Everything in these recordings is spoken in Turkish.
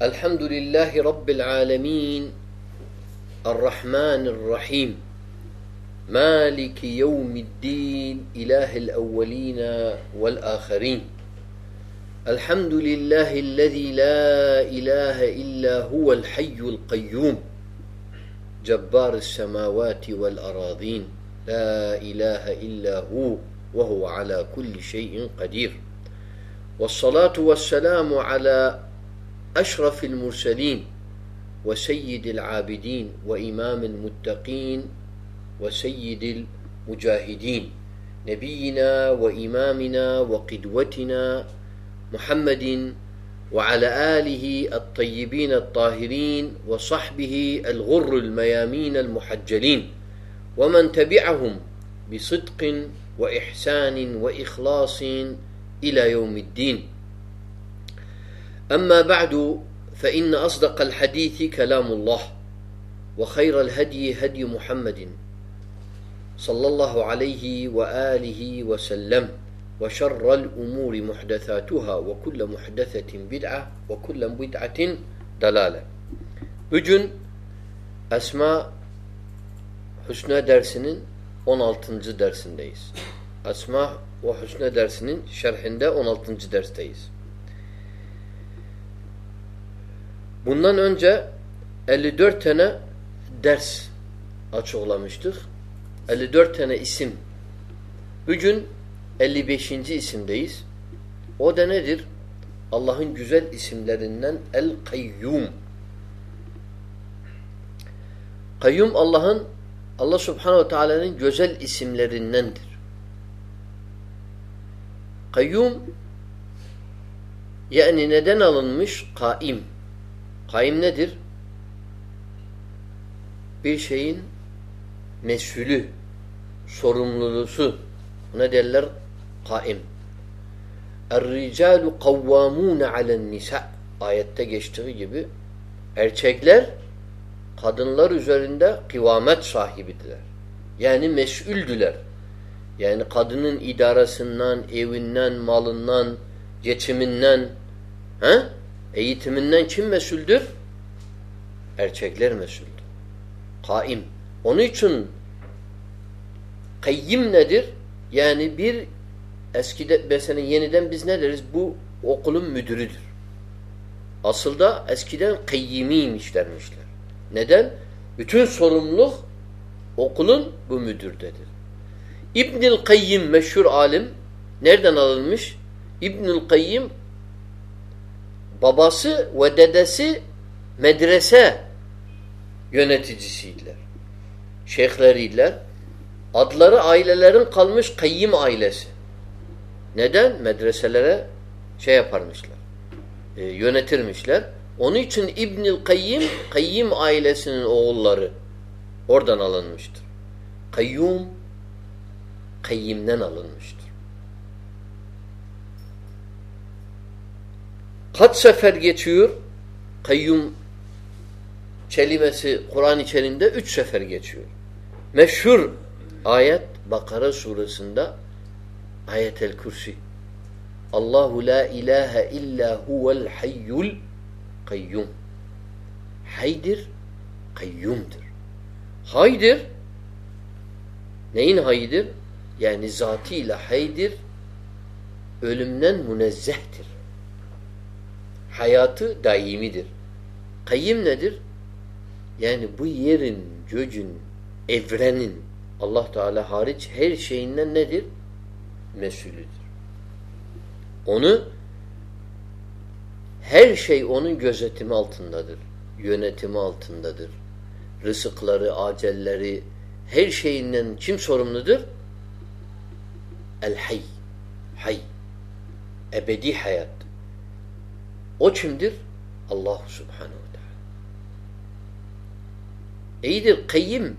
الحمد لله رب العالمين الرحمن الرحيم مالك يوم الدين إله الأولين والآخرين الحمد لله الذي لا إله إلا هو الحي القيوم جبار السماوات والأراضين لا إله إلا هو وهو على كل شيء قدير والصلاة والسلام على أشرف المرسلين وسيد العابدين وإمام المتقين وسيد المجاهدين نبينا وإمامنا وقدوتنا محمد وعلى آله الطيبين الطاهرين وصحبه الغر الميامين المحجلين ومن تبعهم بصدق وإحسان وإخلاص إلى يوم الدين. أما بعد فإن أصدق الحديث كلام الله وخير الهدي هدي محمد صلى الله عليه وآله وسلم وشر الأمور محدثاتها وكل محدثة بدعة وكل بدعة دلالة Bugün Esma Hüsnü dersinin 16. dersindeyiz. Esma ve Hüsnü dersinin şerhinde 16. dersteyiz. Bundan önce 54 tane ders açıklamıştık. 54 tane isim. Bugün 55. isimdeyiz. O da nedir? Allah'ın güzel isimlerinden El-Kayyum. Kayyum Allah'ın Allah Subhanahu Teala'nın güzel isimlerindendir. Kayyum yani neden alınmış? Kaim. Kaim nedir? Bir şeyin mesulü, sorumlulusu. Ne derler? Kaim. Er-ricalu kavvamune alen nisa. Ayette geçtiği gibi erkekler kadınlar üzerinde kıvamet sahibidiler. Yani mesuldüler. Yani kadının idaresinden, evinden, malından, geçiminden, he? Eğitiminden kim mesuldür? Erkekler mesuldür. Kaim. Onun için kayyim nedir? Yani bir eskide mesela yeniden biz ne deriz? Bu okulun müdürüdür. Aslında eskiden kayyimiymiş dermişler. Neden? Bütün sorumluluk okulun bu müdürdedir. İbnül Kayyim meşhur alim nereden alınmış? İbnül Kayyim babası ve dedesi medrese yöneticisiydiler. Şeyhleriydiler. Adları ailelerin kalmış Kayyim ailesi. Neden? Medreselere şey yaparmışlar. E, yönetirmişler. Onun için İbnül Kayyim, Kayyim ailesinin oğulları oradan alınmıştır. Kayyum, Kayyim'den alınmıştır. Kaç sefer geçiyor? Kayyum kelimesi Kur'an içerisinde üç sefer geçiyor. Meşhur ayet Bakara suresinde ayetel kürsi. Allahu la ilahe illa huvel hayyul kayyum. Haydir, kayyumdur. Haydir, neyin haydir? Yani zatıyla haydir, ölümden münezzehtir. Hayatı daimidir. Kayyim nedir? Yani bu yerin, göcün, evrenin Allah Teala hariç her şeyinden nedir? Mesulüdür. Onu her şey onun gözetimi altındadır. Yönetimi altındadır. Rızıkları, acelleri, her şeyinden kim sorumludur? El-Hay. Hay. Ebedi hayat. O kimdir? Allah Subhanahu Teala. İyidir, kayyim.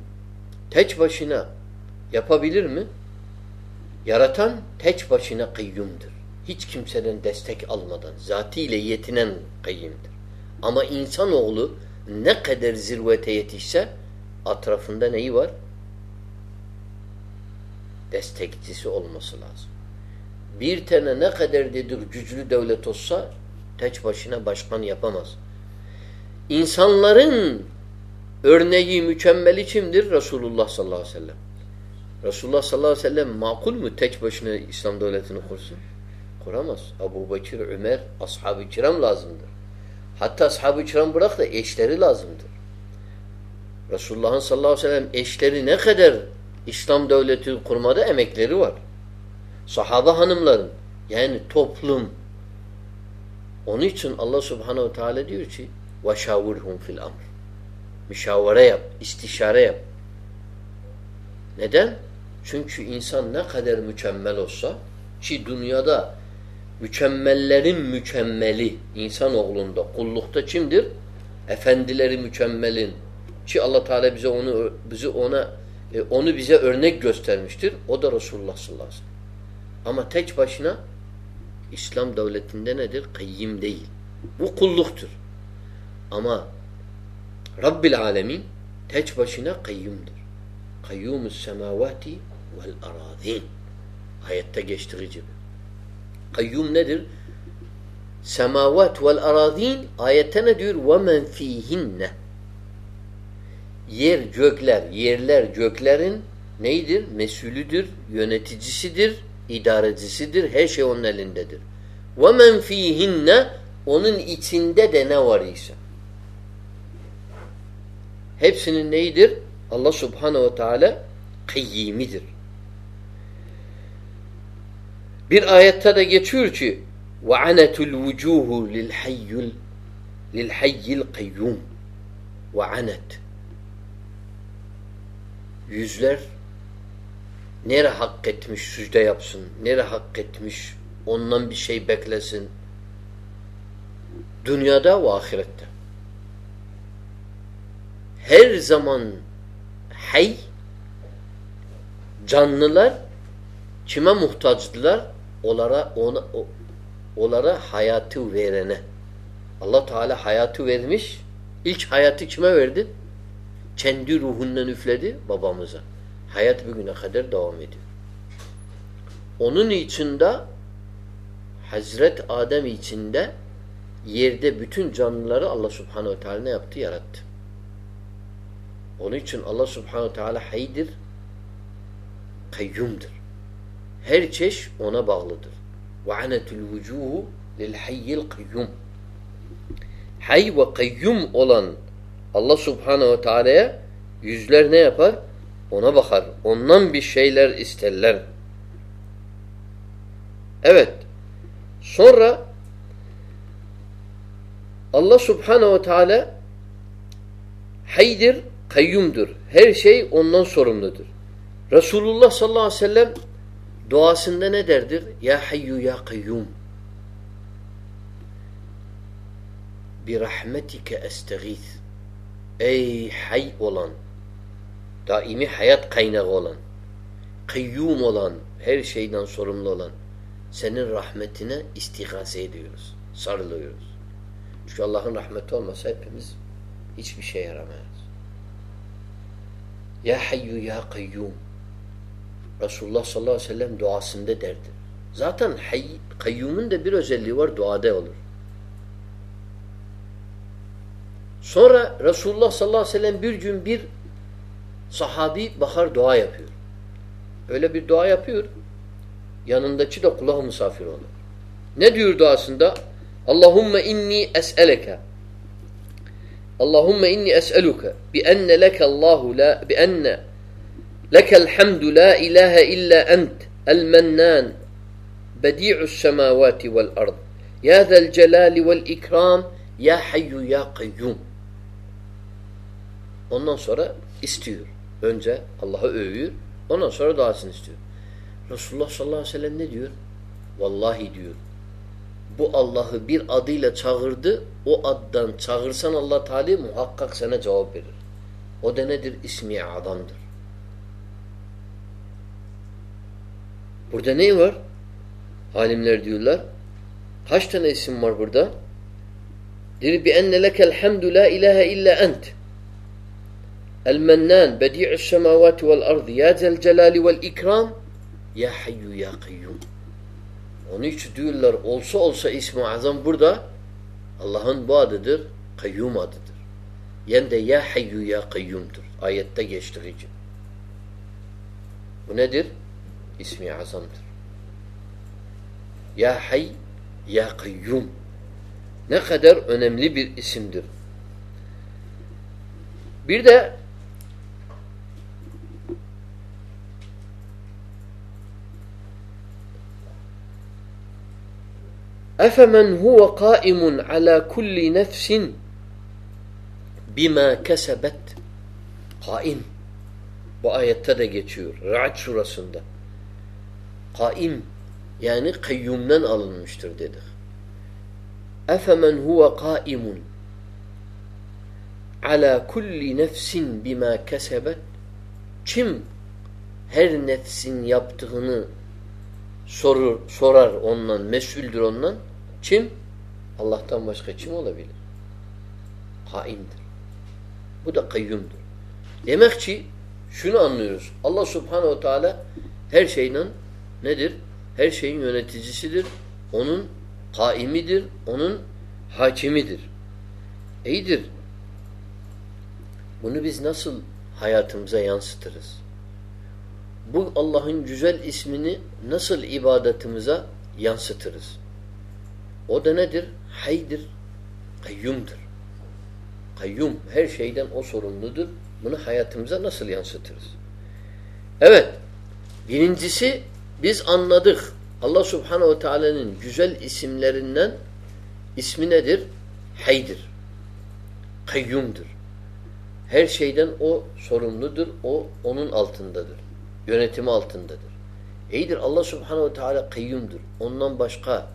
Tek başına yapabilir mi? Yaratan tek başına kayyumdur. Hiç kimseden destek almadan, zatiyle yetinen kayyimdir. Ama insanoğlu ne kadar zirvete yetişse atrafında neyi var? Destekçisi olması lazım. Bir tane ne kadar dedir güçlü devlet olsa tek başına başkan yapamaz. insanların örneği mükemmeli kimdir? Resulullah sallallahu aleyhi ve sellem. Resulullah sallallahu aleyhi ve sellem makul mu tek başına İslam devletini kursun? Kuramaz. Abu Bakır, Ömer, ashab-ı kiram lazımdır. Hatta ashab-ı kiram bırak da eşleri lazımdır. Resulullah'ın sallallahu aleyhi ve sellem eşleri ne kadar İslam devleti kurmada emekleri var. Sahaba hanımların yani toplum onun için Allah subhanehu teala diyor ki وَشَاوِرْهُمْ fil amr. Müşavere yap, istişare yap. Neden? Çünkü insan ne kadar mükemmel olsa ki dünyada mükemmellerin mükemmeli insanoğlunda, kullukta kimdir? Efendileri mükemmelin. Ki Allah Teala bize onu bizi ona e, onu bize örnek göstermiştir. O da Resulullah sallallahu aleyhi ve sellem. Ama tek başına İslam devletinde nedir? Kayyim değil. Bu kulluktur. Ama Rabbil Alemin teç başına kayyumdur. Kayyumus semavati vel arazin. Ayette geçtiği gibi. Kayyum nedir? Semavat vel arazin ayette ne diyor? Ve men fihinne. Yer gökler, yerler göklerin neydir? Mesulüdür, yöneticisidir idarecisidir. Her şey onun elindedir. وَمَنْ ف۪يهِنَّ Onun içinde de ne var ise. Hepsinin neyidir? Allah subhanehu ve teala kayyimidir. Bir ayette de geçiyor ki وَعَنَتُ الْوُجُوهُ لِلْحَيِّ لِلْحَيِّ الْقَيُّومِ وَعَنَتْ Yüzler nere hak etmiş sücde yapsın, nere hak etmiş ondan bir şey beklesin. Dünyada ve ahirette. Her zaman hay canlılar kime muhtaçtılar? Onlara ona onlara hayatı verene. Allah Teala hayatı vermiş. İlk hayatı kime verdi? Kendi ruhundan üfledi babamıza hayat bugüne kadar devam ediyor. Onun içinde Hazret Adem içinde yerde bütün canlıları Allah Subhanahu Teala ne yaptı? Yarattı. Onun için Allah Subhanahu Teala haydir, kayyumdur. Her çeşit ona bağlıdır. Ve anetul vucuhu lil hayyil kayyum. Hay ve kayyum olan Allah Subhanahu Teala'ya yüzler ne yapar? Ona bakar. Ondan bir şeyler isterler. Evet. Sonra Allah Subhanahu Teala haydir, kayyumdur. Her şey ondan sorumludur. Resulullah sallallahu aleyhi ve sellem duasında ne derdir? Ya hayyu ya kayyum. Bir rahmetike estağith. Ey hay olan, daimi hayat kaynağı olan, kayyum olan, her şeyden sorumlu olan, senin rahmetine istigase ediyoruz, sarılıyoruz. Çünkü Allah'ın rahmeti olmasa hepimiz hiçbir şey yaramayız. Ya hayyu ya kayyum. Resulullah sallallahu aleyhi ve sellem duasında derdi. Zaten hay, kayyumun da bir özelliği var, duada olur. Sonra Resulullah sallallahu aleyhi ve sellem bir gün bir sahabi bakar dua yapıyor. Öyle bir dua yapıyor. Yanındaki de kulağı misafir olur. Ne diyor duasında? Allahümme inni es'eleke Allahümme inni es'eluke bi enne leke Allahu la bi enne lekel hamdu la ilahe illa ent el mennan bedi'us semavati vel ard ya zel celali vel ikram ya hayyu ya kayyum Ondan sonra istiyor. Önce Allah'ı övüyor. Ondan sonra duasını istiyor. Resulullah sallallahu aleyhi ve sellem ne diyor? Vallahi diyor. Bu Allah'ı bir adıyla çağırdı. O addan çağırsan Allah Teala muhakkak sana cevap verir. O da nedir? İsmi adamdır. Burada ne var? Alimler diyorlar. Kaç tane isim var burada? Dir bi enne lekel hamdu la ilahe illa ent. El-Mennan, Bedi'us semavati vel ardı, Ya zel celali vel ikram, Ya hayyu ya kayyum. Onun için diyorlar olsa olsa ismi azam burada Allah'ın bu adıdır, kayyum adıdır. yen de ya hayyu ya kayyumdur. Ayette geçtiği gibi. Bu nedir? İsmi azamdır. Ya hay ya kayyum. Ne kadar önemli bir isimdir. Bir de Efemen huve kaimun ala kulli nefsin bima kesebet kaim bu ayette de geçiyor. Ra'd surasında. Kaim yani kayyumdan alınmıştır dedik. Efemen huve kaimun ala kulli nefsin bima kesebet kim her nefsin yaptığını sorur, sorar ondan, mesuldür ondan. Kim? Allah'tan başka kim olabilir? Kaimdir. Bu da kayyumdur. Demek ki şunu anlıyoruz. Allah subhanehu teala her şeyle nedir? Her şeyin yöneticisidir. Onun kaimidir. Onun hakimidir. İyidir. Bunu biz nasıl hayatımıza yansıtırız? Bu Allah'ın güzel ismini nasıl ibadetimize yansıtırız? O da nedir? Haydir, kayyumdur. Kayyum, her şeyden o sorumludur. Bunu hayatımıza nasıl yansıtırız? Evet, birincisi biz anladık. Allah Subhanahu Teala'nın güzel isimlerinden ismi nedir? Haydir. Kayyumdur. Her şeyden o sorumludur. O onun altındadır. Yönetimi altındadır. İyidir Allah Subhanahu Teala kayyumdur. Ondan başka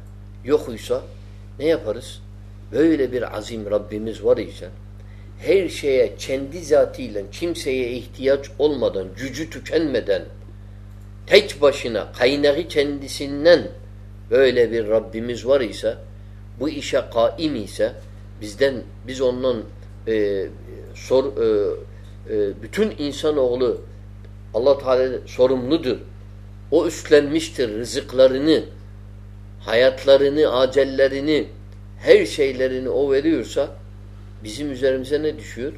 yokuysa ne yaparız? Böyle bir azim Rabbimiz var ise her şeye kendi zatıyla kimseye ihtiyaç olmadan, gücü tükenmeden tek başına kaynağı kendisinden böyle bir Rabbimiz var ise bu işe kaim ise bizden biz ondan e, sor, e, e, bütün insanoğlu Allah Teala sorumludur. O üstlenmiştir rızıklarını, hayatlarını, acellerini, her şeylerini o veriyorsa bizim üzerimize ne düşüyor?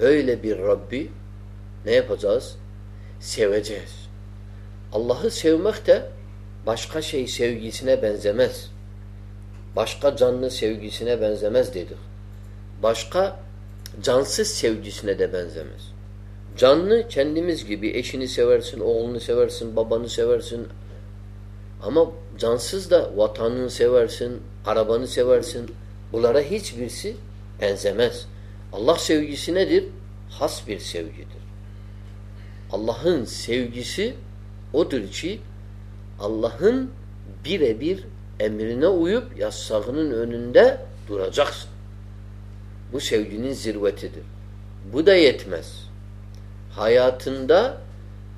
Öyle bir Rabbi ne yapacağız? Seveceğiz. Allah'ı sevmek de başka şey sevgisine benzemez. Başka canlı sevgisine benzemez dedik. Başka cansız sevgisine de benzemez. Canlı kendimiz gibi eşini seversin, oğlunu seversin, babanı seversin. Ama cansız da vatanını seversin, arabanı seversin. Bunlara hiçbirisi benzemez. Allah sevgisi nedir? Has bir sevgidir. Allah'ın sevgisi odur ki Allah'ın birebir emrine uyup yasağının önünde duracaksın. Bu sevginin zirvetidir. Bu da yetmez. Hayatında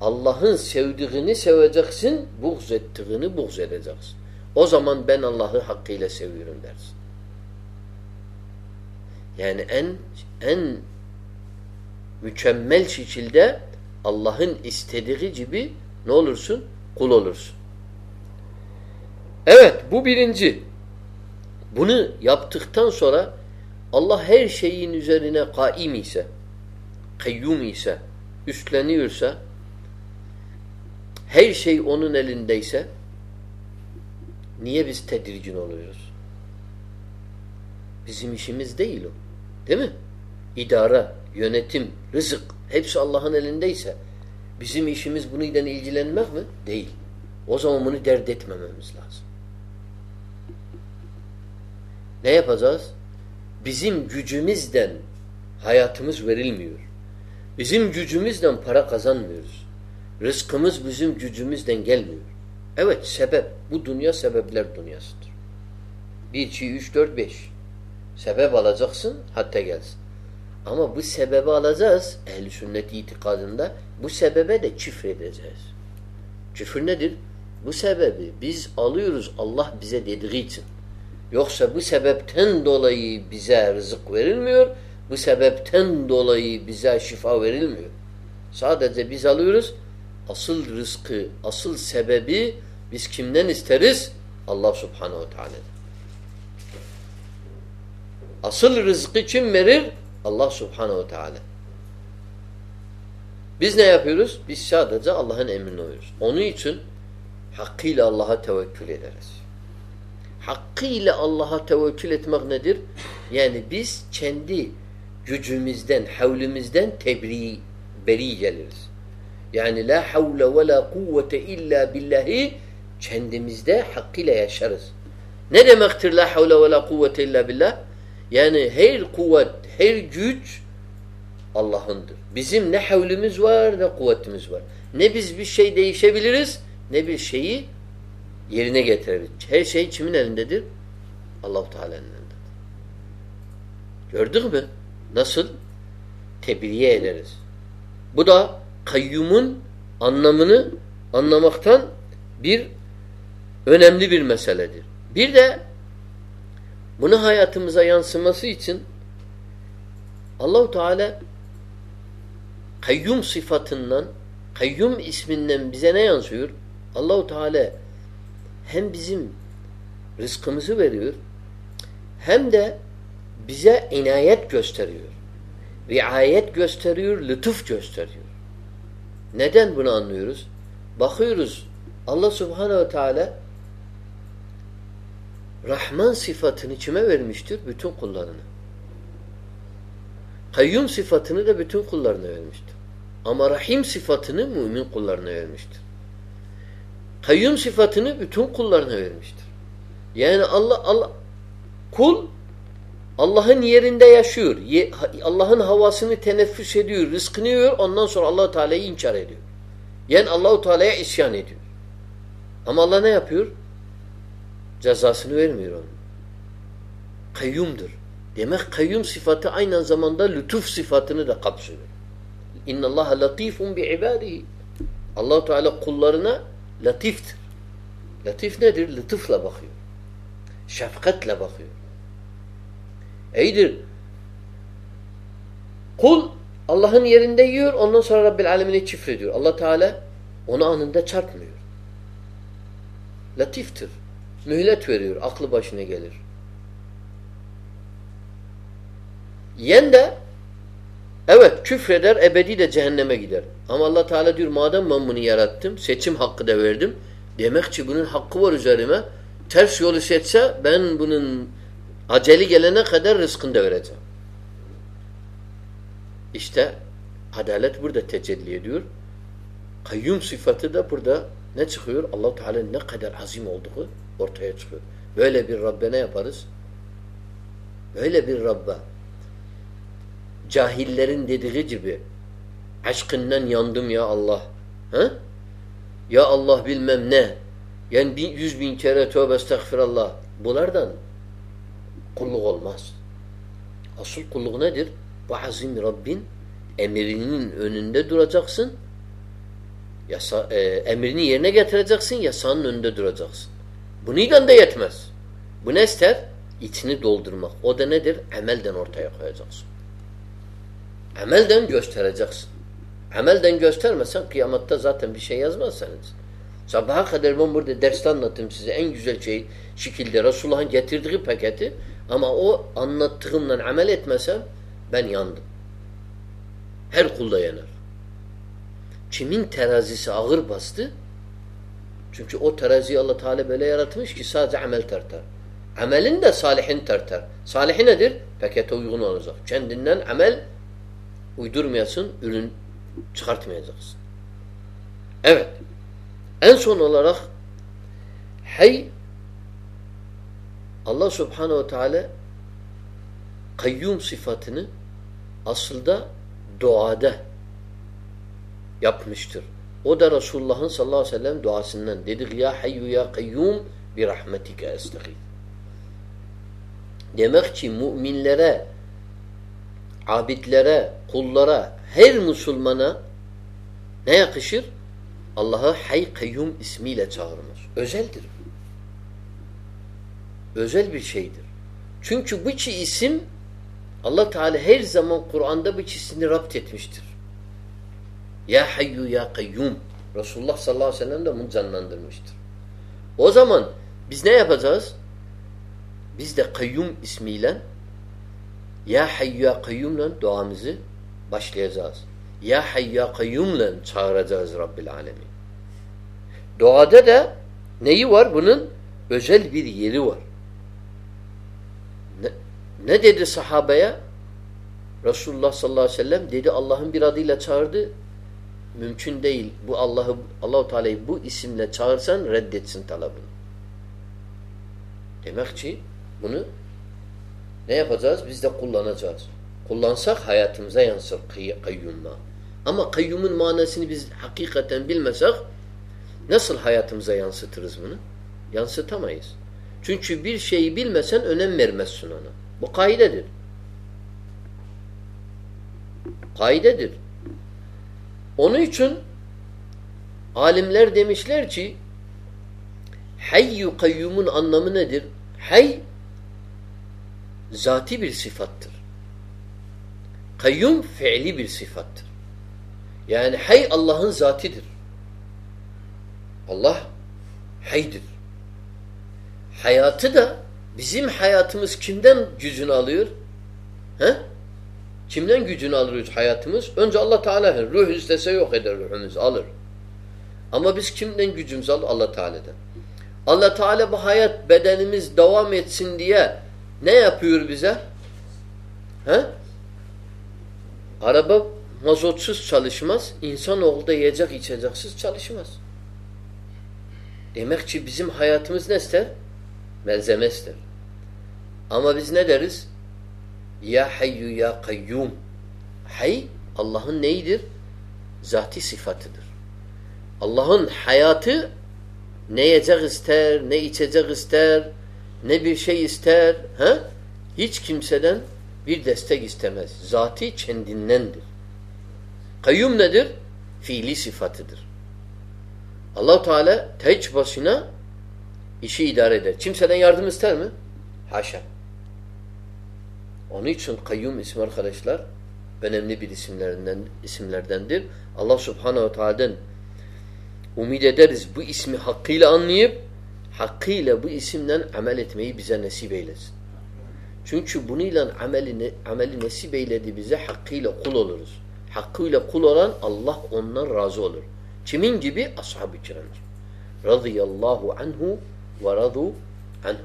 Allah'ın sevdiğini seveceksin, buğz ettiğini buğz edeceksin. O zaman ben Allah'ı hakkıyla seviyorum dersin. Yani en en mükemmel şekilde Allah'ın istediği gibi ne olursun? Kul olursun. Evet bu birinci. Bunu yaptıktan sonra Allah her şeyin üzerine kaim ise, kayyum ise, üstleniyorsa, her şey onun elindeyse, niye biz tedirgin oluyoruz? Bizim işimiz değil o. Değil mi? İdare, yönetim, rızık hepsi Allah'ın elindeyse bizim işimiz bununla ilgilenmek mi? Değil. O zaman bunu dert etmememiz lazım. Ne yapacağız? Bizim gücümüzden hayatımız verilmiyor. Bizim gücümüzden para kazanmıyoruz. Rızkımız bizim gücümüzden gelmiyor. Evet sebep. Bu dünya sebepler dünyasıdır. 1, 2, 3, 4, 5. Sebep alacaksın hatta gelsin. Ama bu sebebi alacağız ehl sünnet itikadında. Bu sebebe de küfür edeceğiz. Küfür nedir? Bu sebebi biz alıyoruz Allah bize dediği için. Yoksa bu sebepten dolayı bize rızık verilmiyor. Bu sebepten dolayı bize şifa verilmiyor. Sadece biz alıyoruz. Asıl rızkı, asıl sebebi biz kimden isteriz? Allah subhanehu teala. Asıl rızkı kim verir? Allah subhanehu teala. Biz ne yapıyoruz? Biz sadece Allah'ın emrine uyuyoruz. Onun için hakkıyla Allah'a tevekkül ederiz. Hakkıyla Allah'a tevekkül etmek nedir? Yani biz kendi gücümüzden, havlimizden tebri, beri geliriz. Yani la havle ve la kuvvete illa billahi kendimizde hakkıyla yaşarız. Ne demektir la havle ve la kuvvete illa billah? Yani her kuvvet, her güç Allah'ındır. Bizim ne havlimiz var ne kuvvetimiz var. Ne biz bir şey değişebiliriz ne bir şeyi yerine getirebiliriz. Her şey kimin elindedir? Allahu Teala'nın elindedir. Gördük mü? Nasıl? Tebriye ederiz. Bu da kayyumun anlamını anlamaktan bir önemli bir meseledir. Bir de bunu hayatımıza yansıması için Allahu Teala kayyum sıfatından kayyum isminden bize ne yansıyor? Allahu Teala hem bizim rızkımızı veriyor hem de bize inayet gösteriyor. Riayet gösteriyor, lütuf gösteriyor. Neden bunu anlıyoruz? Bakıyoruz Allah Subhanahu ve Teala Rahman sıfatını kime vermiştir? Bütün kullarına. Kayyum sıfatını da bütün kullarına vermiştir. Ama Rahim sıfatını mümin kullarına vermiştir. Kayyum sıfatını bütün kullarına vermiştir. Yani Allah Allah kul Allah'ın yerinde yaşıyor. Allah'ın havasını teneffüs ediyor, rızkını yiyor. Ondan sonra Allah Teala'yı inkar ediyor. Yani Allahu Teala'ya isyan ediyor. Ama Allah ne yapıyor? Cezasını vermiyor onu. Kayyumdur. Demek kayyum sıfatı aynı zamanda lütuf sıfatını da kapsıyor. İnna Allah latifun bi ibadihi. Allahu Teala kullarına latiftir. Latif nedir? Lütufla bakıyor. Şefkatle bakıyor. İyidir. Kul Allah'ın yerinde yiyor, ondan sonra Rabbil Alemine çifrediyor. Allah Teala onu anında çarpmıyor. Latiftir. Mühlet veriyor, aklı başına gelir. Yen de evet küfreder, ebedi de cehenneme gider. Ama Allah Teala diyor madem ben bunu yarattım, seçim hakkı da verdim. Demek ki bunun hakkı var üzerime. Ters yolu seçse ben bunun aceli gelene kadar rızkını da vereceğim. İşte adalet burada tecelli ediyor. Kayyum sıfatı da burada ne çıkıyor? allah Teala ne kadar azim olduğu ortaya çıkıyor. Böyle bir Rabbe ne yaparız? Böyle bir Rabbe cahillerin dediği gibi aşkından yandım ya Allah. Ha? Ya Allah bilmem ne. Yani bin, yüz bin kere tövbe estağfirullah. Bunlardan kulluk olmaz. Asıl kulluk nedir? Bu azim Rabbin emrinin önünde duracaksın. Yasa, e, emrini yerine getireceksin, yasanın önünde duracaksın. Bununla da yetmez. Bu ne ister? İçini doldurmak. O da nedir? Emelden ortaya koyacaksın. Emelden göstereceksin. Emelden göstermesen kıyamette zaten bir şey yazmazsanız. Sabaha kadar ben burada derste anlattım size en güzel şey şekilde Resulullah'ın getirdiği paketi ama o anlattığımla amel etmesem ben yandım. Her kulda yanar. Kimin terazisi ağır bastı? Çünkü o teraziyi Allah Teala böyle yaratmış ki sadece amel tartar. Amelin de salihin tartar. Salihi nedir? Pakete uygun olacak. Kendinden amel uydurmayasın, ürün çıkartmayacaksın. Evet. En son olarak hey Allah Subhanahu ve Teala kayyum sıfatını aslında doğada yapmıştır. O da Resulullah'ın sallallahu aleyhi ve sellem duasından. Dedik ya hayyu ya kayyum bir rahmetike estağfir. Demek ki müminlere, abidlere, kullara, her Müslümana ne yakışır? Allah'ı hay kayyum ismiyle çağırmaz. Özeldir. Özel bir şeydir. Çünkü bu iki isim Allah Teala her zaman Kur'an'da bu ikisini rapt etmiştir. Ya hayyu ya kayyum. Resulullah sallallahu aleyhi ve sellem de bunu canlandırmıştır. O zaman biz ne yapacağız? Biz de kayyum ismiyle Ya Hayyu Ya Kayyum'la duamızı başlayacağız. Ya Hayyu Ya Kayyum'la çağıracağız Rabbil Alemin. Duada da neyi var? Bunun özel bir yeri var. Ne, dedi sahabeye? Resulullah sallallahu aleyhi ve sellem dedi Allah'ın bir adıyla çağırdı. Mümkün değil. Bu Allah'ı Allahu Teala'yı bu isimle çağırsan reddetsin talabını. Demek ki bunu ne yapacağız? Biz de kullanacağız. Kullansak hayatımıza yansır kayyumma. Ama kayyumun manasını biz hakikaten bilmesek nasıl hayatımıza yansıtırız bunu? Yansıtamayız. Çünkü bir şeyi bilmesen önem vermezsin ona. Bu kaidedir. Kaidedir. Onun için alimler demişler ki Hayyu kayyumun anlamı nedir? Hay zati bir sıfattır. Kayyum fiili bir sıfattır. Yani hay Allah'ın zatidir. Allah haydir. Hayatı da bizim hayatımız kimden gücünü alıyor? He? Kimden gücünü alıyoruz hayatımız? Önce Allah Teala ruh istese yok eder ruhumuzu alır. Ama biz kimden gücümüzü alır? Allah Teala'dan. Allah Teala bu hayat bedenimiz devam etsin diye ne yapıyor bize? He? Araba mazotsuz çalışmaz. İnsanoğlu da yiyecek içeceksiz çalışmaz. Demek ki bizim hayatımız ne ister? Malzeme ister. Ama biz ne deriz? Ya hayyu ya kayyum. Hay Allah'ın neyidir? Zati sıfatıdır. Allah'ın hayatı ne yiyecek ister, ne içecek ister, ne bir şey ister. Ha? Hiç kimseden bir destek istemez. Zati kendindendir. Kayyum nedir? Fiili sıfatıdır. allah Teala tek başına işi idare eder. Kimseden yardım ister mi? Haşa. Onun için kayyum ismi arkadaşlar önemli bir isimlerinden isimlerdendir. Allah Subhanahu Teala'dan umid ederiz bu ismi hakkıyla anlayıp hakkıyla bu isimden amel etmeyi bize nasip eylesin. Çünkü bununla ameli, ameli nasip eyledi bize hakkıyla kul oluruz. Hakkıyla kul olan Allah ondan razı olur. Kimin gibi? Ashab-ı kiram. Radıyallahu anhu ve radu anhu.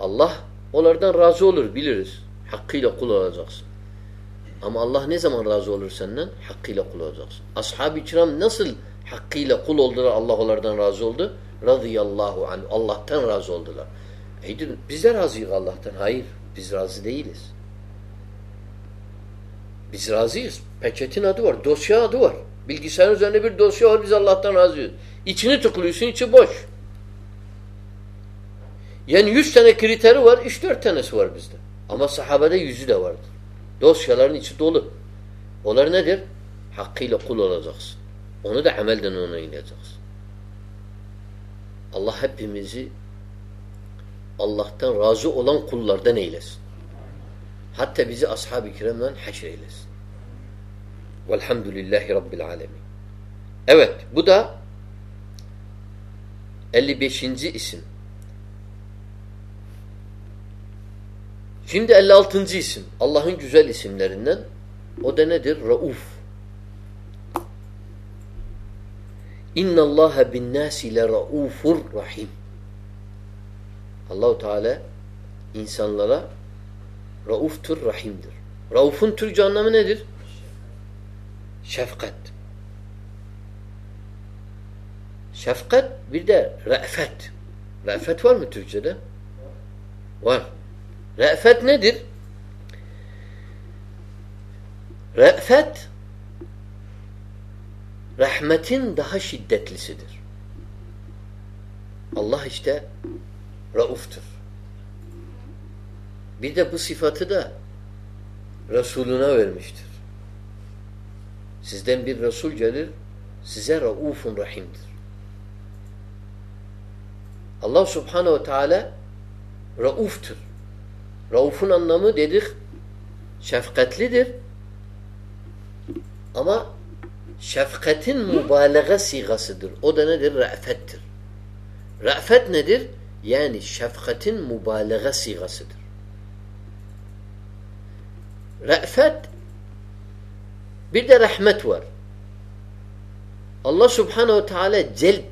Allah onlardan razı olur biliriz. Hakkıyla kul olacaksın. Ama Allah ne zaman razı olur senden? Hakkıyla kul olacaksın. Ashab-ı kiram nasıl hakkıyla kul oldular Allah onlardan razı oldu? Radıyallahu anh. Allah'tan razı oldular. Eydir, biz de razıyız Allah'tan. Hayır. Biz razı değiliz. Biz razıyız. Peçetin adı var. Dosya adı var. Bilgisayarın üzerinde bir dosya var. Biz Allah'tan razıyız. İçini tıklıyorsun. içi boş. Yani yüz tane kriteri var. Üç dört tanesi var bizde. Ama sahabede yüzü de vardır. Dosyaların içi dolu. Onlar nedir? Hakkıyla kul olacaksın. Onu da amelden onaylayacaksın. Allah hepimizi Allah'tan razı olan kullardan eylesin. Hatta bizi ashab-ı kiramdan haşr eylesin. Velhamdülillahi Rabbil alemin. Evet, bu da 55. isim. Şimdi 56. isim. Allah'ın güzel isimlerinden. O da nedir? Rauf. İnna Allah bin nasi le raufur rahim. Allahu Teala insanlara rauftur, rahimdir. Raufun Türkçe anlamı nedir? Şefkat. Şefkat bir de re'fet. Re'fet var mı Türkçe'de? Var. Re'fet nedir? Re'fet rahmetin daha şiddetlisidir. Allah işte rauftur. Bir de bu sıfatı da Resuluna vermiştir. Sizden bir Resul gelir, size raufun rahimdir. Allah subhanehu ve teala rauftur. Rauf'un anlamı dedik şefkatlidir. Ama şefkatin mübalağa sigasıdır. O da nedir? Ra'fettir. Ra'fet nedir? Yani şefkatin mübalağa sigasıdır. re'fet bir de rahmet var. Allah subhanehu teala celt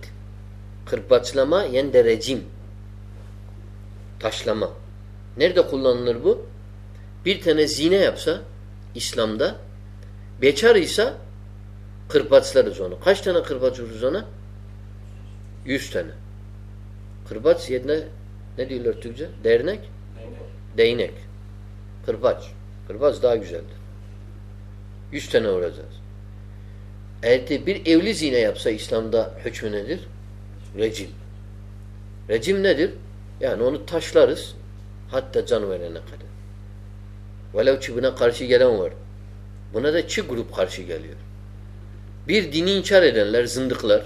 kırbaçlama yani de rejim taşlama. Nerede kullanılır bu? Bir tane zine yapsa İslam'da bekar ise kırbaçlarız onu. Kaç tane kırbaç vururuz ona? Yüz tane. Kırbaç yerine ne diyorlar Türkçe? Dernek? Değnek. Değnek. Kırbaç. Kırbaç daha güzeldir. Yüz tane vuracağız. Eğer bir evli zine yapsa İslam'da hükmü nedir? Recim. Recim nedir? Yani onu taşlarız hatta can verene kadar. Velev ki buna karşı gelen var. Buna da iki grup karşı geliyor. Bir dini inkar edenler, zındıklar,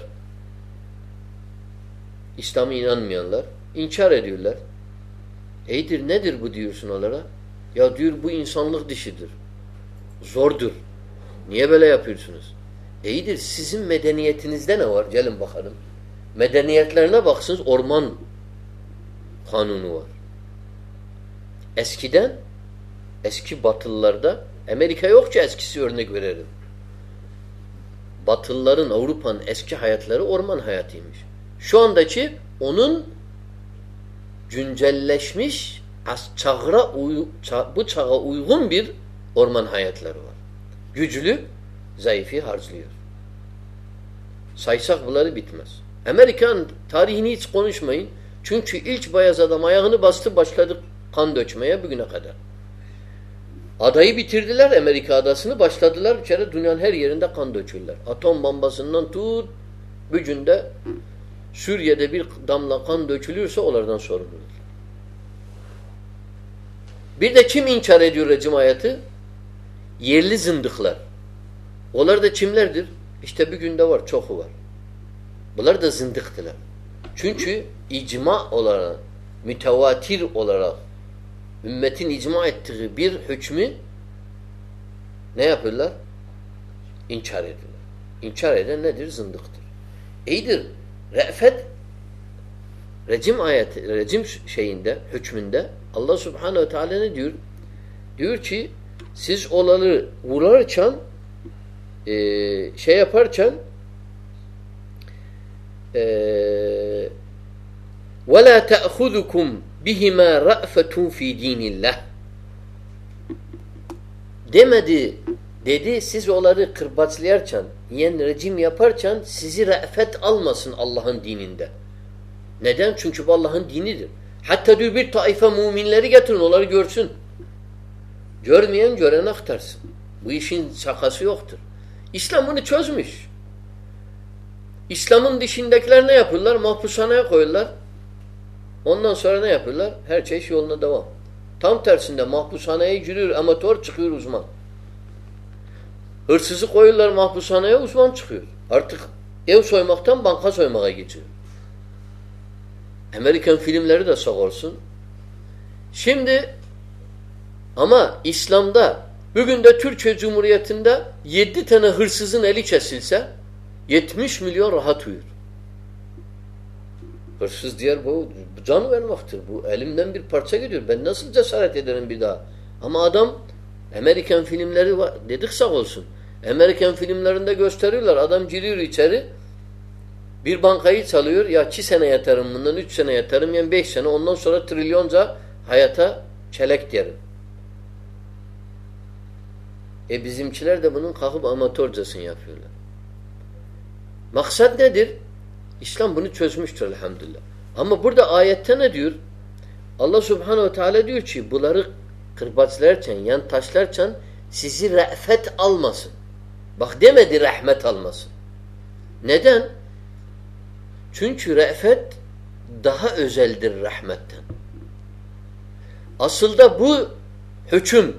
İslam'a inanmayanlar inkar ediyorlar. Eydir nedir bu diyorsun onlara? Ya diyor bu insanlık dişidir. Zordur. Niye böyle yapıyorsunuz? İyidir sizin medeniyetinizde ne var? Gelin bakalım. Medeniyetlerine baksınız orman kanunu var. Eskiden eski batılılarda Amerika yok ki eskisi örnek verelim. Batılıların, Avrupa'nın eski hayatları orman hayatıymış. Şu andaki onun güncelleşmiş çağra ça bu çağa uygun bir orman hayatları var. Güçlü, zayıfı harclıyor. Saysak bunları bitmez. Amerikan tarihini hiç konuşmayın. Çünkü ilk beyaz adam ayağını bastı başladı kan dökmeye bugüne kadar. Adayı bitirdiler Amerika adasını başladılar kere dünyanın her yerinde kan döküyorlar. Atom bombasından tut bugün de Suriye'de bir damla kan dökülürse onlardan sorumludur. Bir de kim inkar ediyor rejim hayatı? Yerli zındıklar. Onlar da kimlerdir? İşte bir günde var, çoku var. Bunlar da zındıktılar. Çünkü icma olarak, mütevatir olarak ümmetin icma ettiği bir hükmü ne yapıyorlar? İnkar ediyorlar. İnkar eden nedir? Zındıktır. İyidir. Re'fet rejim ayeti, rejim şeyinde, hükmünde Allah Subhanahu ve Teala ne diyor? Diyor ki siz olaları vurarken e, şey yaparken وَلَا تَأْخُذُكُمْ bihime ra'fetun fi dinillah. Demedi, dedi siz onları kırbaçlayarken, yen rejim yaparken sizi re'fet almasın Allah'ın dininde. Neden? Çünkü bu Allah'ın dinidir. Hatta diyor bir taife müminleri getirin, onları görsün. Görmeyen gören aktarsın. Bu işin şakası yoktur. İslam bunu çözmüş. İslam'ın dışındakiler ne yapıyorlar? Mahpushaneye koyuyorlar. Ondan sonra ne yapıyorlar? Her şey yoluna devam. Tam tersinde mahpushaneye giriyor amatör çıkıyor uzman. Hırsızı koyuyorlar mahpushaneye uzman çıkıyor. Artık ev soymaktan banka soymaya geçiyor. Amerikan filmleri de sağ. Şimdi ama İslam'da bugün de Türkiye Cumhuriyeti'nde yedi tane hırsızın eli kesilse 70 milyon rahat uyur. Hırsız diğer bu can vermektir. Bu elimden bir parça gidiyor. Ben nasıl cesaret ederim bir daha? Ama adam Amerikan filmleri var. Dedik olsun. Amerikan filmlerinde gösteriyorlar. Adam giriyor içeri bir bankayı çalıyor. Ya iki sene yatarım bundan, üç sene yatarım. Yani beş sene. Ondan sonra trilyonca hayata çelek derim. E bizimkiler de bunun kalkıp amatörcesini yapıyorlar. Maksat nedir? İslam bunu çözmüştür elhamdülillah. Ama burada ayette ne diyor? Allah subhanehu teala diyor ki bunları kırbaçlarken, yan taşlarken sizi re'fet almasın. Bak demedi rahmet almasın. Neden? Çünkü re'fet daha özeldir rahmetten. Aslında bu hüküm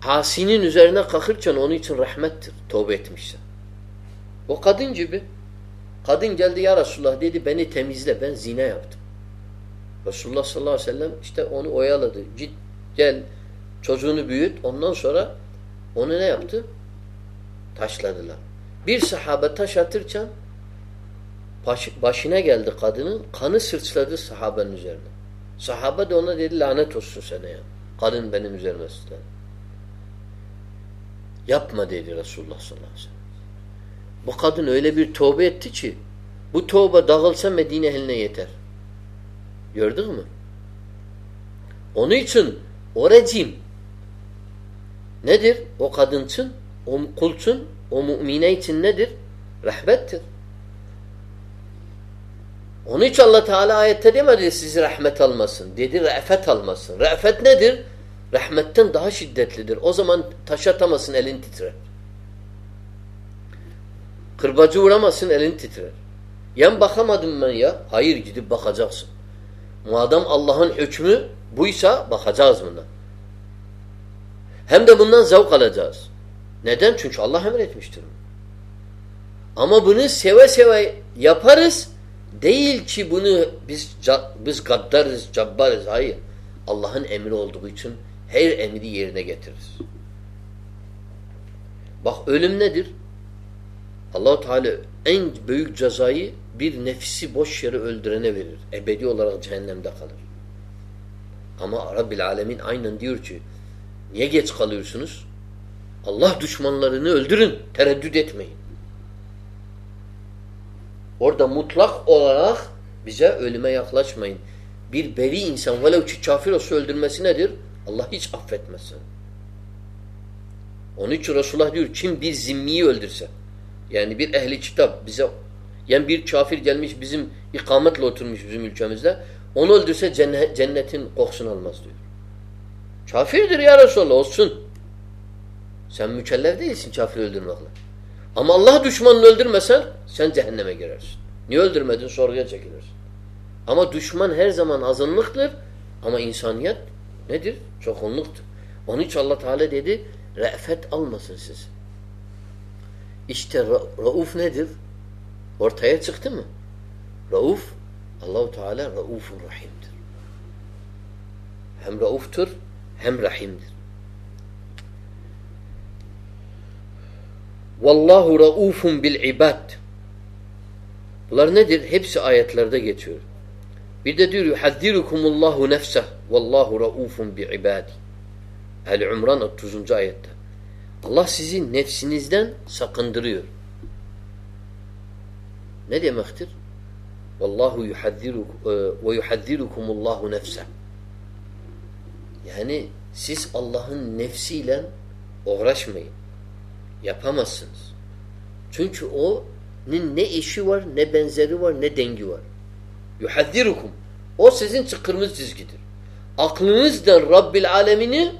hasinin üzerine kalkırken onun için rahmettir. Tövbe etmişse. O kadın gibi. Kadın geldi ya Resulullah dedi beni temizle ben zina yaptım. Resulullah sallallahu aleyhi ve sellem işte onu oyaladı. Git gel çocuğunu büyüt ondan sonra onu ne yaptı? Taşladılar. Bir sahabe taş atırken baş, başına geldi kadının kanı sırçladı sahabenin üzerine. Sahabe de ona dedi lanet olsun sana ya. Kadın benim üzerime sıçradı. Yapma dedi Resulullah sallallahu aleyhi ve sellem. Bu kadın öyle bir tövbe etti ki bu tövbe dağılsa Medine eline yeter. Gördün mü? Onun için o rejim nedir? O kadın için, o kul için, o mümine için nedir? Rahmettir. Onun için Allah Teala ayette demedi sizi rahmet almasın. Dedi re'fet almasın. Re'fet nedir? Rahmetten daha şiddetlidir. O zaman taş atamasın elin titrer. Kırbacı vuramazsın elin titrer. Yan bakamadım ben ya. Hayır gidip bakacaksın. Madem Allah'ın hükmü buysa bakacağız buna. Hem de bundan zevk alacağız. Neden? Çünkü Allah emretmiştir. Ama bunu seve seve yaparız. Değil ki bunu biz biz gaddarız, cabbarız. Hayır. Allah'ın emri olduğu için her emri yerine getiririz. Bak ölüm nedir? Allahu Teala en büyük cezayı bir nefsi boş yere öldürene verir. Ebedi olarak cehennemde kalır. Ama Rabbil Alemin aynen diyor ki niye geç kalıyorsunuz? Allah düşmanlarını öldürün. Tereddüt etmeyin. Orada mutlak olarak bize ölüme yaklaşmayın. Bir beri insan velev ki kafir olsa öldürmesi nedir? Allah hiç affetmez. Onun için Resulullah diyor kim bir zimmiyi öldürse yani bir ehli kitap bize yani bir kafir gelmiş bizim ikametle oturmuş bizim ülkemizde onu öldürse cennet, cennetin kokusunu almaz diyor. Kafirdir ya Resulallah olsun. Sen mükellef değilsin kafir öldürmekle. Ama Allah düşmanını öldürmesen sen cehenneme girersin. Niye öldürmedin? Sorguya çekilirsin. Ama düşman her zaman azınlıktır ama insaniyet nedir? Çokunluktur. Onun için Allah Teala dedi re'fet almasın siz. İşte ra Rauf nedir? Ortaya çıktı mı? Rauf Allahu Teala Raufur Rahim'dir. Hem Rauf'tur hem Rahim'dir. Vallahu raufun bil ibad. Bunlar nedir? Hepsi ayetlerde geçiyor. Bir de diyor yuhazzirukumullahu nefseh vallahu raufun bi ibadi. El Umran 30. ayette. Allah sizi nefsinizden sakındırıyor. Ne demektir? Vallahu yuhazziru e, ve yuhazzirukumullahu nefseh. Yani siz Allah'ın nefsiyle uğraşmayın. Yapamazsınız. Çünkü onun ne eşi var, ne benzeri var, ne dengi var. Yuhazzirukum. O sizin kırmızı çizgidir. Aklınızdan Rabbil alemini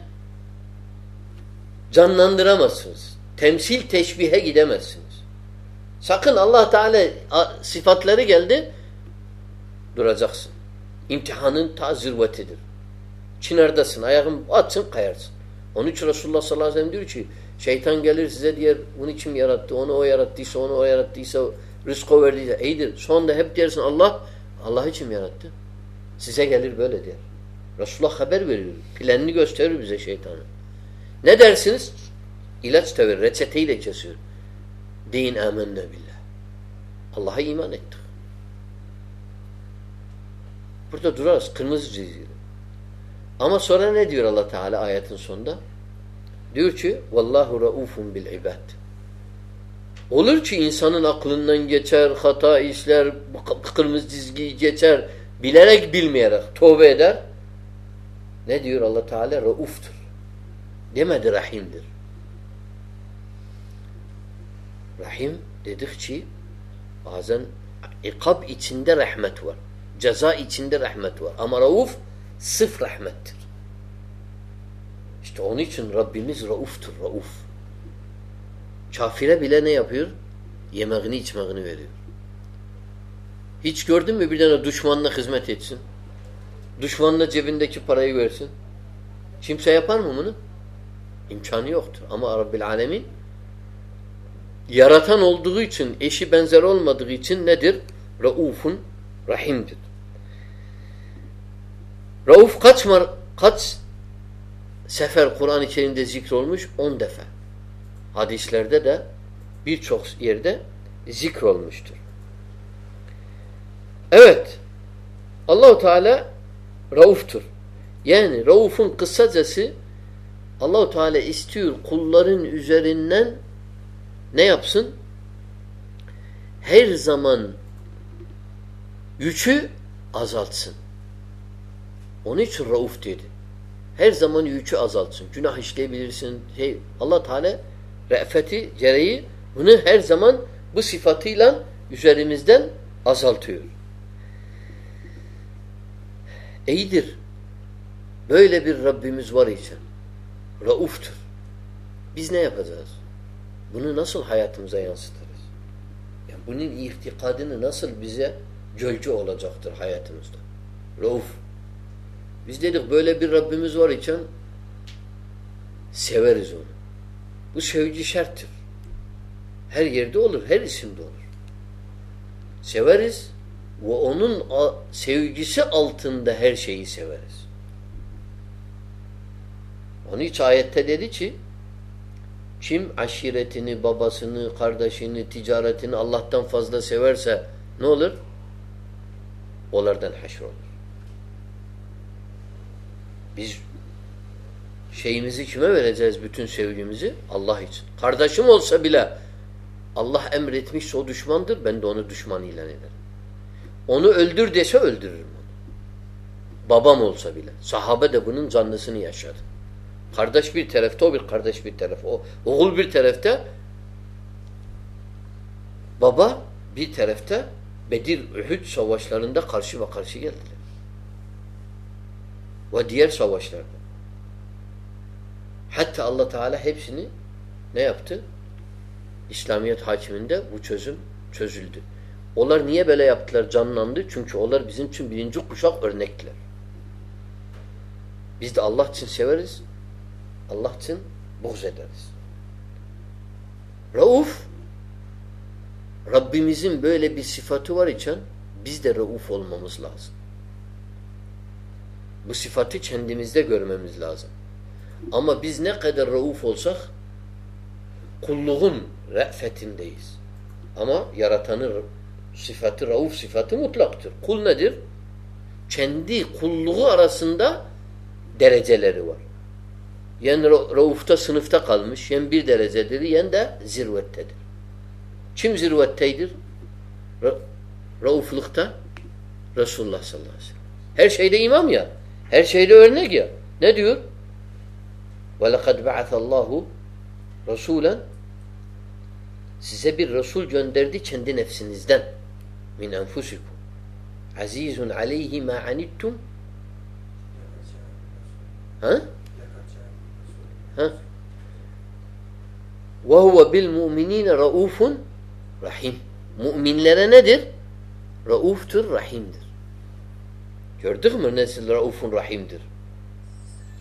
canlandıramazsınız. Temsil teşbihe gidemezsiniz. Sakın Allah Teala sıfatları geldi duracaksın. İmtihanın ta zirvetidir. Çınardasın, ayağın atsın kayarsın. Onun için Resulullah sallallahu aleyhi ve sellem diyor ki şeytan gelir size diyor bunu kim yarattı, onu o yarattıysa, onu o yarattıysa, rızkı verdiyse iyidir. Sonunda hep dersin Allah, Allah için yarattı. Size gelir böyle diyor. Resulullah haber veriyor. Planını gösterir bize şeytanı. Ne dersiniz? İlaç da verir. Reçeteyle kesiyor. Deyin amenne billah. Allah'a iman ettik. Burada durarız. Kırmızı çizgiyle. Ama sonra ne diyor Allah Teala ayetin sonunda? Diyor ki vallahu raufun bil ibad. Olur ki insanın aklından geçer, hata işler, kırmızı çizgiyi geçer, bilerek bilmeyerek tövbe eder. Ne diyor Allah Teala? Rauftur. Demedi rahimdir. Rahim dedikçe bazen ikab içinde rahmet var. Ceza içinde rahmet var. Ama rauf sıf rahmettir. İşte onun için Rabbimiz rauftur, rauf. Kafire bile ne yapıyor? Yemeğini içmeğini veriyor. Hiç gördün mü bir tane düşmanına hizmet etsin? Düşmanına cebindeki parayı versin? Kimse yapar mı bunu? İmkanı yoktur. Ama Rabbil Alemin yaratan olduğu için, eşi benzer olmadığı için nedir? Raufun Rahim'dir. Rauf kaç mar kaç sefer Kur'an-ı Kerim'de zikrolmuş? On defa. Hadislerde de birçok yerde zikrolmuştur. Evet. Allahu Teala Rauf'tur. Yani Rauf'un kısacası Allahu Teala istiyor kulların üzerinden ne yapsın? Her zaman yükü azaltsın. Onun için rauf dedi. Her zaman yükü azaltsın. Günah işleyebilirsin. Şey, Allah Teala re'feti gereği bunu her zaman bu sıfatıyla üzerimizden azaltıyor. İyidir. Böyle bir Rabbimiz var ise rauftur. Biz ne yapacağız? Bunu nasıl hayatımıza yansıtırız? Yani bunun ihtikadını nasıl bize gölge olacaktır hayatımızda? Rauf. Biz dedik böyle bir Rabbimiz var için severiz onu. Bu sevgi şarttır. Her yerde olur, her isimde olur. Severiz ve onun sevgisi altında her şeyi severiz. Onun için ayette dedi ki kim aşiretini, babasını, kardeşini, ticaretini Allah'tan fazla severse ne olur? Onlardan haşr olur. Biz şeyimizi kime vereceğiz bütün sevgimizi? Allah için. Kardeşim olsa bile Allah emretmişse o düşmandır. Ben de onu düşman ilan ederim. Onu öldür dese öldürürüm. Babam olsa bile. Sahabe de bunun canlısını yaşadı. Kardeş bir tarafta, o bir kardeş bir tarafta. O, oğul bir tarafta, baba bir tarafta Bedir, Uhud savaşlarında karşı ve karşı geldiler. Ve diğer savaşlarda. Hatta Allah Teala hepsini ne yaptı? İslamiyet hakiminde bu çözüm çözüldü. Onlar niye böyle yaptılar canlandı? Çünkü onlar bizim için birinci kuşak örnekler. Biz de Allah için severiz. Allah için buğz ederiz. Rauf Rabbimizin böyle bir sıfatı var için biz de rauf olmamız lazım. Bu sıfatı kendimizde görmemiz lazım. Ama biz ne kadar rauf olsak kulluğun re'fetindeyiz. Ama yaratanı sıfatı, rauf sıfatı mutlaktır. Kul nedir? Kendi kulluğu arasında dereceleri var. Yen raufta sınıfta kalmış, yen bir derecedir, yen de zirvettedir. Kim zirvetteydir? Ra rauflukta Resulullah sallallahu aleyhi ve sellem. Her şeyde imam ya. Her şeyde örnek ya. Ne diyor? وَلَقَدْ بَعَثَ اللّٰهُ رَسُولًا Size bir Resul gönderdi kendi nefsinizden. Min enfusikum. Azizun aleyhi ma anittum. Ha? Ha? Ve huve bil mu'minine raufun rahim. Müminlere nedir? Rauftur, rahimdir. Gördük mü nasıl raufun rahimdir?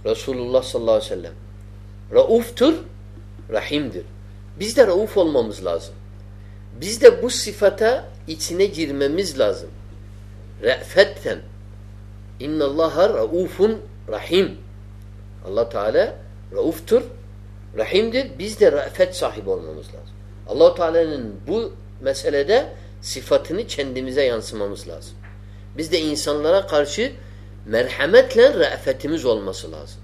Resulullah sallallahu aleyhi ve sellem. Rauftur, rahimdir. Biz de rauf olmamız lazım. Biz de bu sıfata içine girmemiz lazım. Re'fetten. İnnallaha raufun rahim. Allah Teala rauftur, rahimdir. Biz de re'fet sahibi olmamız lazım. allah Teala'nın bu meselede sıfatını kendimize yansımamız lazım. Biz de insanlara karşı merhametle re'fetimiz olması lazım.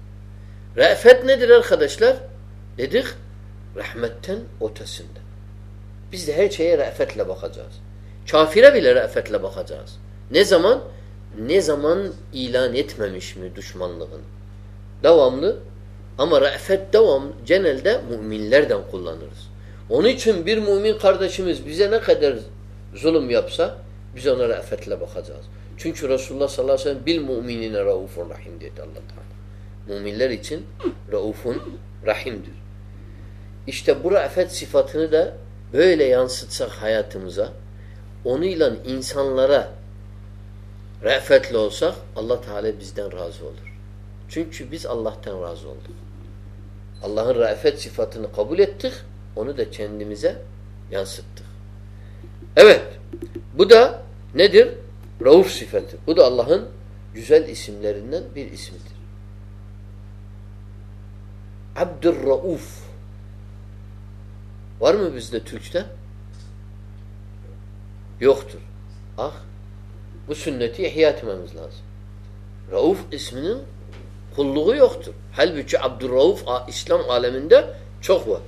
Re'fet nedir arkadaşlar? Dedik, rahmetten ötesinde. Biz de her şeye re'fetle bakacağız. Kafire bile re'fetle bakacağız. Ne zaman? Ne zaman ilan etmemiş mi düşmanlığını? Devamlı ama re'fet devam genelde müminlerden kullanırız. Onun için bir mümin kardeşimiz bize ne kadar zulüm yapsa biz ona re'fetle bakacağız. Çünkü Resulullah sallallahu aleyhi ve sellem bil mu'minine raufun rahim dedi Allah Teala. Müminler için raufun rahimdir. İşte bu re'fet sıfatını da böyle yansıtsak hayatımıza onunla insanlara re'fetle olsak Allah Teala bizden razı olur. Çünkü biz Allah'tan razı olduk. Allah'ın re'fet sıfatını kabul ettik. Onu da kendimize yansıttık. Evet. Bu da nedir? Rauf sıfatı. Bu da Allah'ın güzel isimlerinden bir isimdir. Abdurrauf. Var mı bizde Türk'te? Yoktur. Ah. Bu sünneti ihya etmemiz lazım. Rauf isminin kulluğu yoktur. Halbuki Abdurrauf İslam aleminde çok var.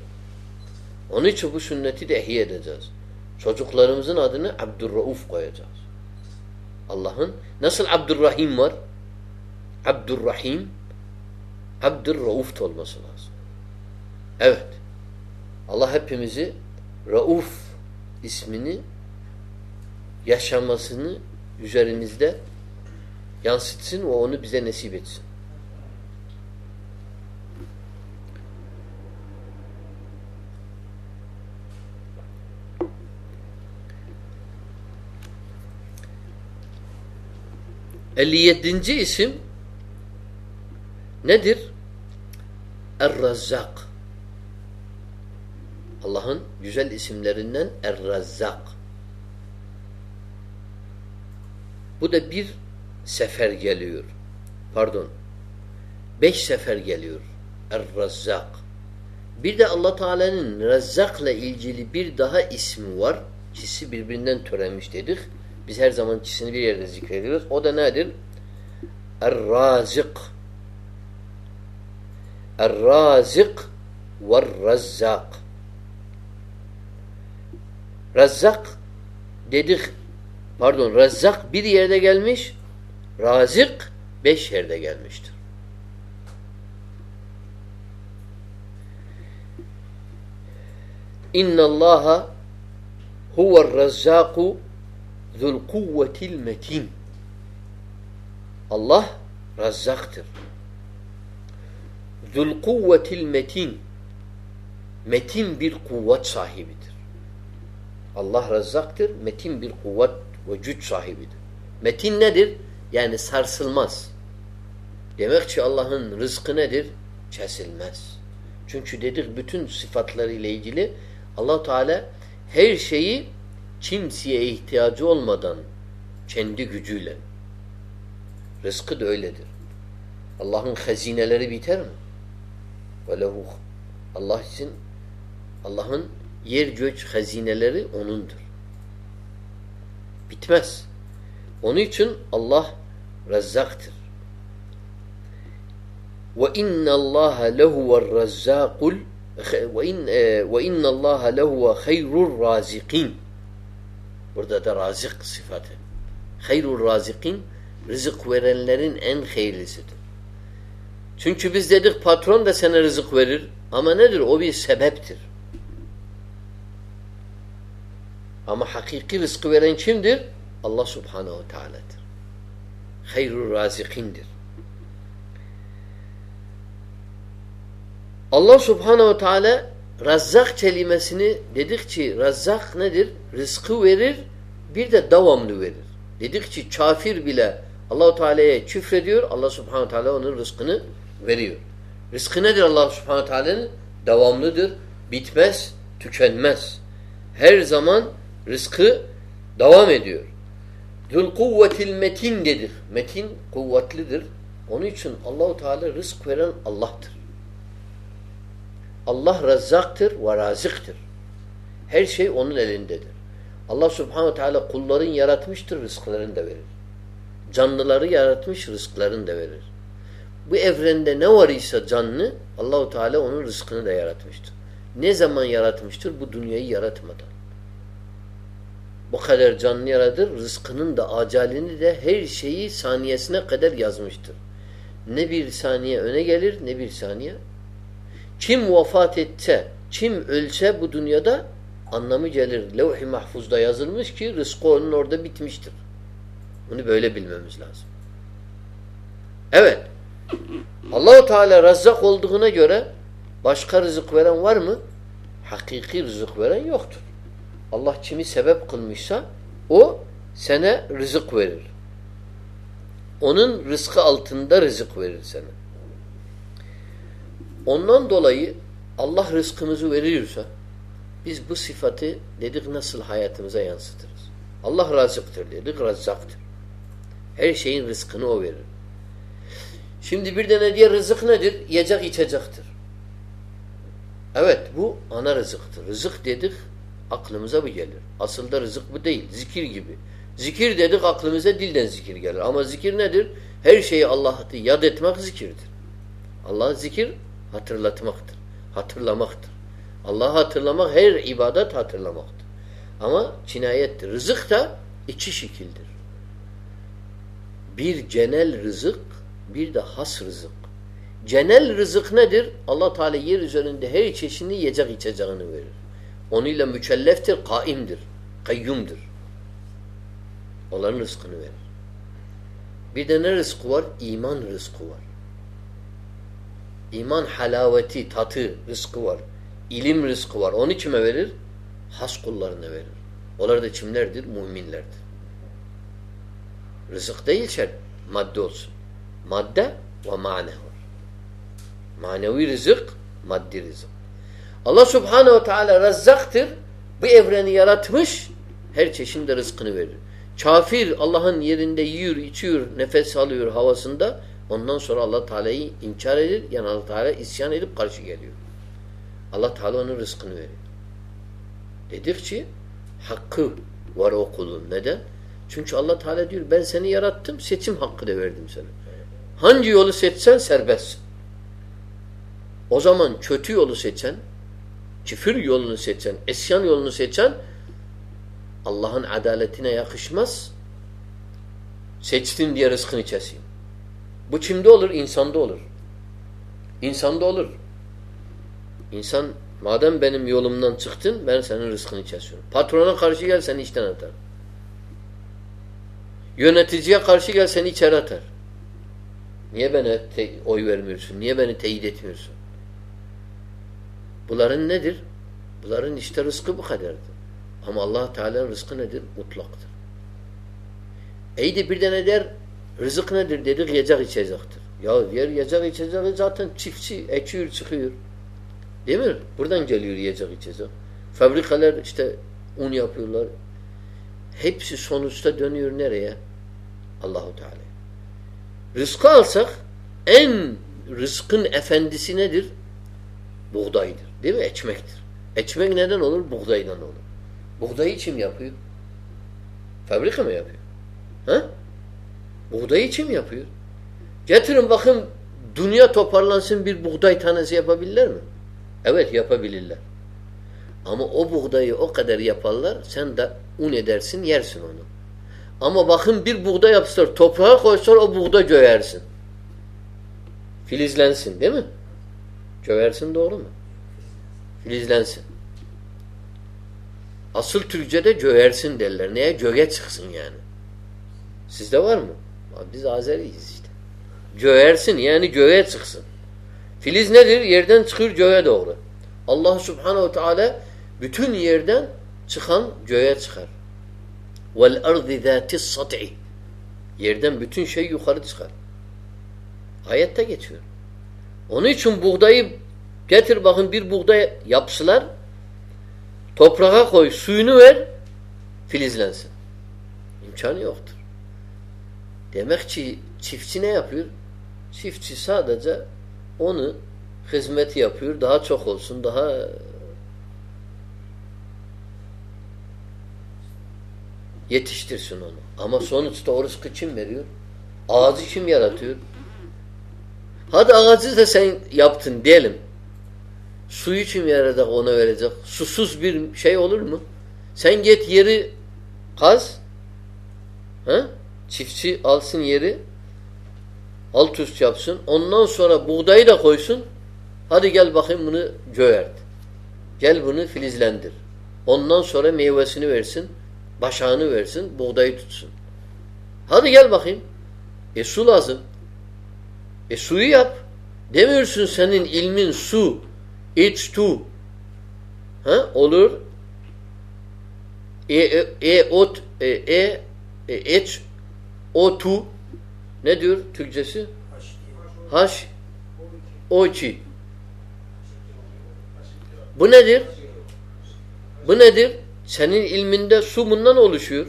Onun için bu sünneti de ihya edeceğiz. Çocuklarımızın adını Abdurrauf koyacağız. Allah'ın nasıl Abdurrahim var? Abdurrahim Abdurrauf olması lazım. Evet. Allah hepimizi Rauf ismini yaşamasını üzerimizde yansıtsın ve onu bize nasip etsin. Elli yedinci isim nedir? Er-Razzak. Allah'ın güzel isimlerinden Er-Razzak. Bu da bir sefer geliyor. Pardon. Beş sefer geliyor. Er-Razzak. Bir de Allah Teala'nın Razzak'la ilgili bir daha ismi var. İkisi birbirinden türemiş dedik. Biz her zaman ikisini bir yerde zikrediyoruz. O da nedir? Er-Razik. Er-Razik ve-Razzak. Razzak dedik pardon Razzak bir yerde gelmiş Razik beş yerde gelmiştir. İnna Allaha huve'r razzaku zul kuvvetil metin. Allah razzaktır. Zul kuvvetil metin. Metin bir kuvvet sahibidir. Allah razzaktır. Metin bir kuvvet ve güç sahibidir. Metin nedir? Yani sarsılmaz. Demek ki Allah'ın rızkı nedir? Kesilmez. Çünkü dedik bütün sıfatları ile ilgili allah Teala her şeyi kimseye ihtiyacı olmadan kendi gücüyle. Rızkı da öyledir. Allah'ın hazineleri biter mi? Velehu Allah için Allah'ın yer göç hazineleri O'nundur. Bitmez. Onun için Allah rezzaktır. Ve inna Allah lehuve'r razzakul ve in e, ve inna Allah lehuve hayrur razikin. Burada da razik sıfatı. Hayrur razikin rızık verenlerin en hayırlısıdır. Çünkü biz dedik patron da sana rızık verir. Ama nedir? O bir sebeptir. Ama hakiki rızkı veren kimdir? Allah subhanehu teala'dır. Hayrur razikindir. Allah subhanehu teala razzak kelimesini dedik ki razzak nedir? Rızkı verir bir de devamlı verir. Dedik ki kafir bile Allahu Teala'ya küfrediyor. Allah subhanehu teala onun rızkını veriyor. Rızkı nedir Allah subhanehu teala'nın? Devamlıdır. Bitmez, tükenmez. Her zaman rızkı devam ediyor. Zul kuvvetil metin dedik. Metin kuvvetlidir. Onun için Allahu Teala rızk veren Allah'tır. Allah razzaktır ve razıktır. Her şey onun elindedir. Allah Subhanahu Teala kulların yaratmıştır, rızklarını da verir. Canlıları yaratmış, rızklarını da verir. Bu evrende ne var ise canlı, Allahu Teala onun rızkını da yaratmıştır. Ne zaman yaratmıştır? Bu dünyayı yaratmadan. Bu kadar canlı yaradır. Rızkının da acalini de her şeyi saniyesine kadar yazmıştır. Ne bir saniye öne gelir ne bir saniye. Kim vefat etse, kim ölse bu dünyada anlamı gelir. Levh-i mahfuzda yazılmış ki rızkı onun orada bitmiştir. Bunu böyle bilmemiz lazım. Evet. Allahu Teala razzak olduğuna göre başka rızık veren var mı? Hakiki rızık veren yoktur. Allah kimi sebep kılmışsa o sana rızık verir. Onun rızkı altında rızık verir sana. Ondan dolayı Allah rızkımızı veriyorsa biz bu sıfatı dedik nasıl hayatımıza yansıtırız. Allah razıktır dedik, razzaktır. Her şeyin rızkını o verir. Şimdi bir de ne diye rızık nedir? Yiyecek içecektir. Evet bu ana rızıktır. Rızık dedik aklımıza bu gelir. Aslında rızık bu değil. Zikir gibi. Zikir dedik aklımıza dilden zikir gelir. Ama zikir nedir? Her şeyi Allah'ı yad etmek zikirdir. Allah zikir hatırlatmaktır. Hatırlamaktır. Allah'ı hatırlamak her ibadet hatırlamaktır. Ama cinayettir. Rızık da iki şekildir. Bir genel rızık, bir de has rızık. Genel rızık nedir? Allah Teala yer üzerinde her çeşitli yiyecek içeceğini verir. Onunla mükelleftir, kaimdir, kayyumdur. Onların rızkını verir. Bir de ne rızkı var? İman rızkı var. İman halaveti, tatı, rızkı var. İlim rızkı var. Onu kime verir? Has kullarına verir. Onlar da kimlerdir? Müminlerdir. Rızık değil şart. Madde olsun. Madde ve mane. Manevi rızık, maddi rızık. Allah subhanehu ve teala razzaktır. Bu evreni yaratmış, her çeşinde rızkını verir. Kafir Allah'ın yerinde yiyor, içiyor, nefes alıyor havasında. Ondan sonra Allah Teala'yı inkar edir. Yani Allah Teala isyan edip karşı geliyor. Allah Teala onun rızkını veriyor. Dedikçe hakkı var o kulun. Neden? Çünkü Allah Teala diyor ben seni yarattım, seçim hakkı da verdim sana. Hangi yolu seçsen serbestsin. O zaman kötü yolu seçen, küfür yolunu seçen, esyan yolunu seçen Allah'ın adaletine yakışmaz. Seçtin diye rızkını keseyim. Bu kimde olur? İnsanda olur. İnsanda olur. İnsan madem benim yolumdan çıktın ben senin rızkını kesiyorum. Patrona karşı gel seni işten atar. Yöneticiye karşı gel seni içeri atar. Niye bana oy vermiyorsun? Niye beni teyit etmiyorsun? Bunların nedir? Bunların işte rızkı bu kadardır. Ama allah Teala'nın rızkı nedir? Mutlaktır. İyi de bir de ne der? Rızık nedir dedik? Yiyecek içecektir. Ya yer yiyecek içecek zaten çiftçi ekiyor çıkıyor. Değil mi? Buradan geliyor yiyecek içecek. Fabrikalar işte un yapıyorlar. Hepsi sonuçta dönüyor nereye? Allahu Teala. Rızkı alsak en rızkın efendisi nedir? Buğdaydır. Değil mi? Ekmektir. Ekmek neden olur? Buğdaydan olur. Buğdayı kim yapıyor? Fabrika mı yapıyor? Ha? Buğdayı kim yapıyor? Getirin bakın dünya toparlansın bir buğday tanesi yapabilirler mi? Evet yapabilirler. Ama o buğdayı o kadar yaparlar sen de un edersin yersin onu. Ama bakın bir buğday yapsalar toprağa koysalar o buğday göğersin. Filizlensin değil mi? Göğersin doğru mu? Filizlensin. Asıl Türkçe'de göğersin derler. Neye? Göğe çıksın yani. Sizde var mı? Biz Azeriyiz işte. Göğersin yani göğe çıksın. Filiz nedir? Yerden çıkıyor göğe doğru. Allah subhanehu teala bütün yerden çıkan göğe çıkar. Vel ardı zâtis sat'i Yerden bütün şey yukarı çıkar. Ayette geçiyor. Onun için buğdayı getir bakın bir buğday yapsılar toprağa koy suyunu ver filizlensin. İmkanı yoktur. Demek ki çiftçi ne yapıyor? Çiftçi sadece onu hizmet yapıyor. Daha çok olsun. Daha yetiştirsin onu. Ama sonuçta o rızkı kim veriyor? Ağacı kim yaratıyor? Hadi ağacı da sen yaptın diyelim. Suyu kim yaratacak ona verecek? Susuz bir şey olur mu? Sen git yeri kaz. Ha? Çiftçi alsın yeri alt üst yapsın. Ondan sonra buğdayı da koysun. Hadi gel bakayım bunu göğert. Gel bunu filizlendir. Ondan sonra meyvesini versin. Başağını versin. Buğdayı tutsun. Hadi gel bakayım. E su lazım. E suyu yap. Demiyorsun senin ilmin su. It's tu. Ha? Olur. E, e, e ot, e, e, e et, o tu. Ne diyor Türkçesi? Haş, o. Bu nedir? Bu nedir? Senin ilminde su bundan oluşuyor.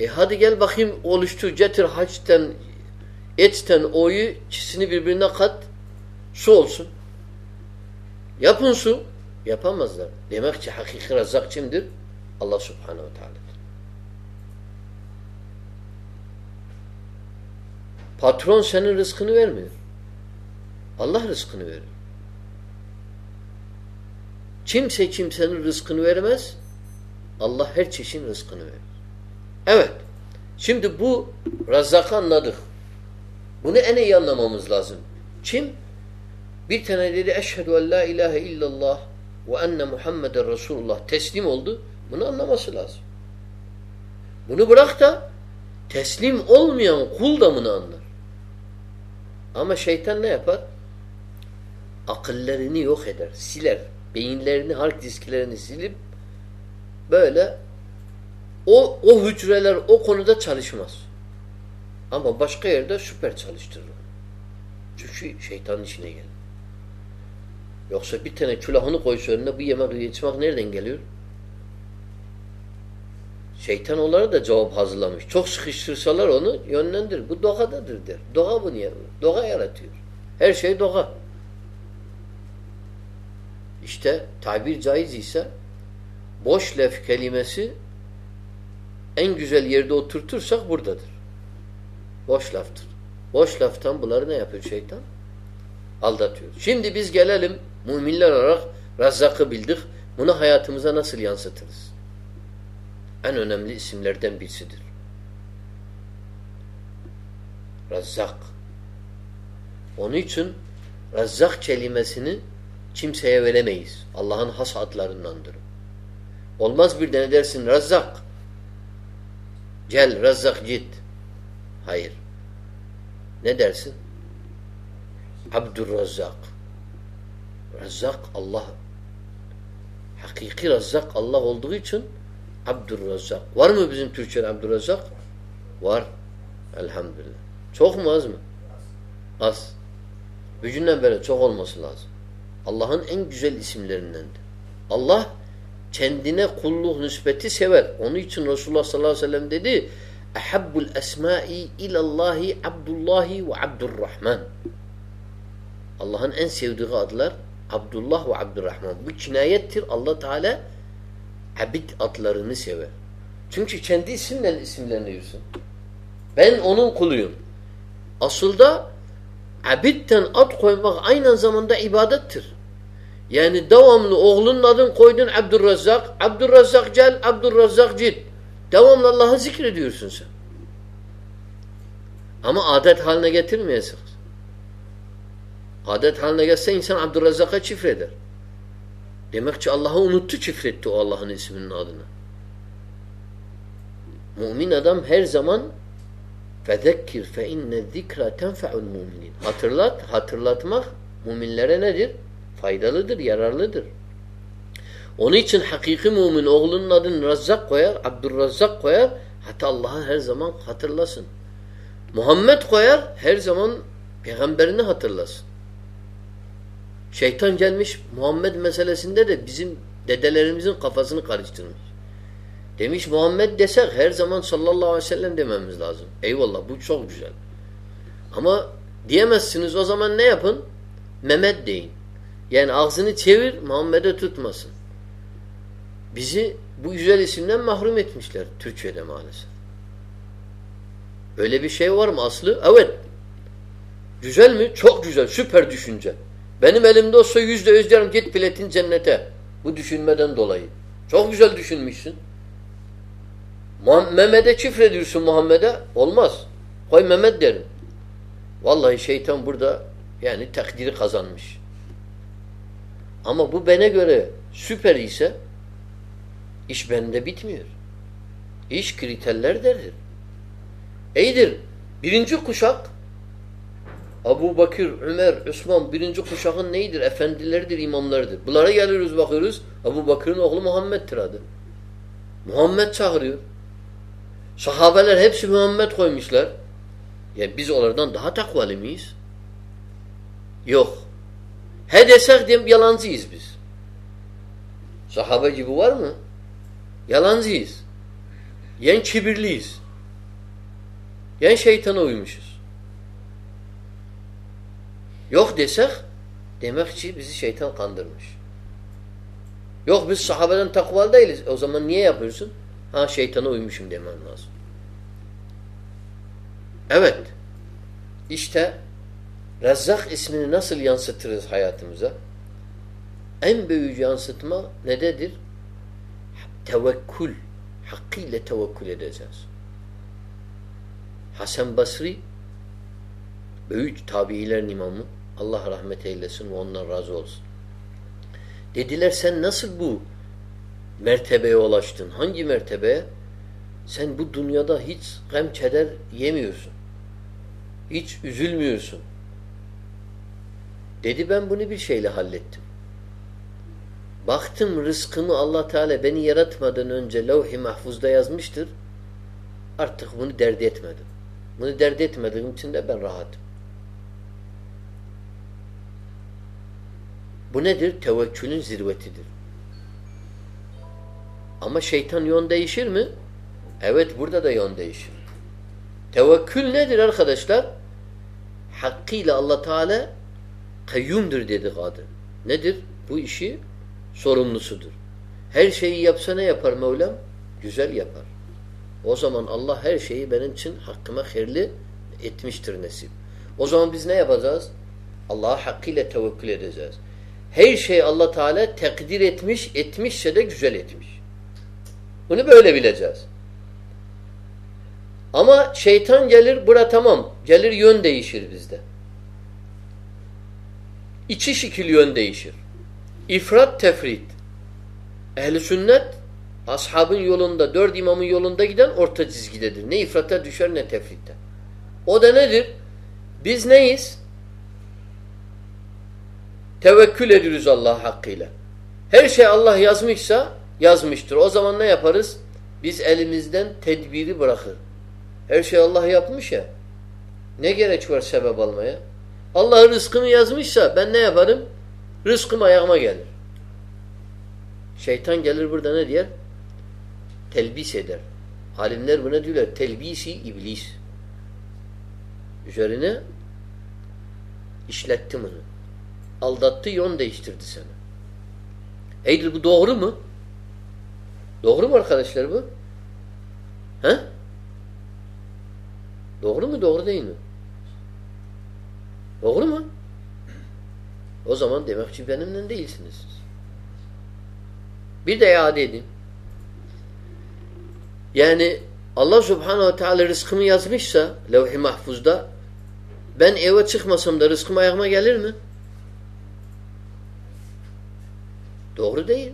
E hadi gel bakayım oluştur. Getir haçten, etten oyu ikisini birbirine kat. Su olsun. Yapın su. Yapamazlar. Demek ki hakiki rezzak kimdir? Allah subhanehu ve teala. Patron senin rızkını vermiyor. Allah rızkını verir. Kimse kimsenin rızkını vermez. Allah her çeşin rızkını verir. Evet. Şimdi bu Razzak'ı anladık. Bunu en iyi anlamamız lazım. Kim? Bir tane dedi eşhedü en la ilahe illallah ve enne Muhammeden Resulullah teslim oldu. Bunu anlaması lazım. Bunu bırak da teslim olmayan kul da bunu anlar. Ama şeytan ne yapar? Akıllarını yok eder, siler. Beyinlerini, hard disklerini silip böyle o, o hücreler o konuda çalışmaz. Ama başka yerde süper çalıştırır. Çünkü şeytanın içine gelir. Yoksa bir tane külahını koysa önüne bu yemek içmek nereden geliyor? Şeytan onlara da cevap hazırlamış. Çok sıkıştırsalar onu yönlendir. Bu doğadadır der. Doğa bunu yapıyor. Doğa yaratıyor. Her şey doğa. İşte tabir caiz ise boş lef kelimesi en güzel yerde oturtursak buradadır. Boş laftır. Boş laftan bunları ne yapıyor şeytan? Aldatıyor. Şimdi biz gelelim müminler olarak Razzak'ı bildik. Bunu hayatımıza nasıl yansıtırız? En önemli isimlerden birisidir. Razzak. Onun için Razzak kelimesini kimseye veremeyiz. Allah'ın has adlarındandır. Olmaz bir de dersin Razzak. Gel Razzak git. Hayır. Ne dersin? Abdurrazzak. Razzak Allah. Hakiki Razzak Allah olduğu için Abdurrazzak. Var mı bizim Türkçe'de Abdurrazzak? Var. Elhamdülillah. Çok mu az mı? Az. Gücünden böyle çok olması lazım. Allah'ın en güzel isimlerindendir. Allah kendine kulluk nispeti sever. Onun için Resulullah sallallahu aleyhi ve sellem dedi Ehabbul esmai ilallahi Abdullahi ve Abdurrahman. Allah'ın en sevdiği adlar Abdullah ve Abdurrahman. Bu kinayettir. Allah Teala abid adlarını sever. Çünkü kendi isimle isimleniyorsun. Ben onun kuluyum. Aslında abidten ad koymak aynı zamanda ibadettir. Yani devamlı oğlunun adını koydun Abdurrazzak. Abdurrazzak gel, Abdurrazzak git. Devamlı Allah'ı zikrediyorsun sen. Ama adet haline getirmeyesin. Adet haline gelse insan Abdurrazzak'a çifreder. Demek ki Allah'ı unuttu çifretti o Allah'ın isminin adını. Mümin adam her zaman fezekkir fe inne zikra tenfe'ul müminin. Hatırlat, hatırlatmak müminlere nedir? Faydalıdır, yararlıdır. Onun için hakiki mümin oğlunun adını Razzak koyar, Abdurrazzak koyar. Hatta Allah'ı her zaman hatırlasın. Muhammed koyar, her zaman peygamberini hatırlasın. Şeytan gelmiş Muhammed meselesinde de bizim dedelerimizin kafasını karıştırmış. Demiş Muhammed desek her zaman sallallahu aleyhi ve sellem dememiz lazım. Eyvallah bu çok güzel. Ama diyemezsiniz o zaman ne yapın? Mehmet deyin. Yani ağzını çevir Muhammed'e tutmasın. Bizi bu güzel isimden mahrum etmişler Türkçe'de maalesef. Öyle bir şey var mı aslı? Evet. Güzel mi? Çok güzel. Süper düşünce. Benim elimde olsa yüzde yüz derim git piletin cennete. Bu düşünmeden dolayı. Çok güzel düşünmüşsün. Mehmet'e çifrediyorsun Muhammed'e. Olmaz. Koy Mehmet derim. Vallahi şeytan burada yani takdiri kazanmış. Ama bu bana göre süper ise iş bende bitmiyor. İş kriterler derdir. İyidir. Birinci kuşak Abu Bakır, Ömer, Osman birinci kuşakın neydir? Efendileridir, imamlarıdır. Bunlara geliyoruz bakıyoruz. Abu Bakır'ın oğlu Muhammed'tir adı. Muhammed çağırıyor. Sahabeler hepsi Muhammed koymuşlar. Ya biz onlardan daha takvalı mıyız? Yok. He desek diyeyim yalancıyız biz. Sahabe gibi var mı? Yalancıyız. Yen kibirliyiz. Yen şeytana uymuşuz. Yok desek demek ki bizi şeytan kandırmış. Yok biz sahabeden takvalı değiliz. O zaman niye yapıyorsun? Ha şeytana uymuşum demen lazım. Evet. İşte Rezzak ismini nasıl yansıtırız hayatımıza? En büyük yansıtma nededir? Tevekkül. Hakkıyla tevekkül edeceğiz. Hasan Basri büyük tabiilerin imamı Allah rahmet eylesin ve ondan razı olsun. Dediler sen nasıl bu mertebeye ulaştın? Hangi mertebeye? Sen bu dünyada hiç gam keder yemiyorsun. Hiç üzülmüyorsun. Dedi ben bunu bir şeyle hallettim. Baktım rızkımı Allah Teala beni yaratmadan önce levh-i mahfuzda yazmıştır. Artık bunu dert etmedim. Bunu dert etmediğim için de ben rahatım. Bu nedir? Tevekkülün zirvetidir. Ama şeytan yön değişir mi? Evet burada da yön değişir. Tevekkül nedir arkadaşlar? Hakkıyla Allah Teala kayyumdur dedik adı. Nedir? Bu işi sorumlusudur. Her şeyi yapsa ne yapar Mevlam? Güzel yapar. O zaman Allah her şeyi benim için hakkıma hayırlı etmiştir nesip. O zaman biz ne yapacağız? Allah'a hakkıyla tevekkül edeceğiz. Her şey Allah Teala takdir etmiş, etmişse de güzel etmiş. Bunu böyle bileceğiz. Ama şeytan gelir, bura tamam. Gelir yön değişir bizde. İçi şekil yön değişir. İfrat tefrit. Ehli sünnet ashabın yolunda, dört imamın yolunda giden orta çizgidedir. Ne ifrata düşer ne tefritte. O da nedir? Biz neyiz? Tevekkül ediyoruz Allah hakkıyla. Her şey Allah yazmışsa yazmıştır. O zaman ne yaparız? Biz elimizden tedbiri bırakır. Her şey Allah yapmış ya. Ne gerek var sebep almaya? Allah rızkımı yazmışsa ben ne yaparım? Rızkım ayağıma gelir. Şeytan gelir burada ne diyer? Telbis eder. Alimler buna diyorlar telbisi iblis. Üzerine işletti bunu. Aldattı, yön değiştirdi seni. Eydil bu doğru mu? Doğru mu arkadaşlar bu? He? Doğru mu? Doğru değil mi? Doğru mu? O zaman demek ki benimle değilsiniz. Bir de iade edeyim. Yani Allah subhanehu ve teala rızkımı yazmışsa levh-i mahfuzda ben eve çıkmasam da rızkım ayağıma gelir mi? Doğru değil.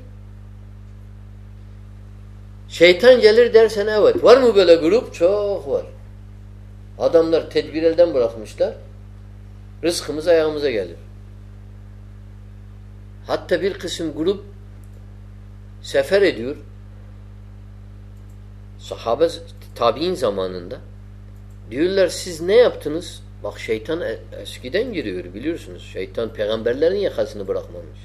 Şeytan gelir dersen evet. Var mı böyle grup? Çok var. Adamlar tedbir elden bırakmışlar. Rızkımız ayağımıza gelir. Hatta bir kısım grup sefer ediyor. Sahabe tabi'in zamanında diyorlar siz ne yaptınız? Bak şeytan e, eskiden giriyor biliyorsunuz. Şeytan peygamberlerin yakasını bırakmamış.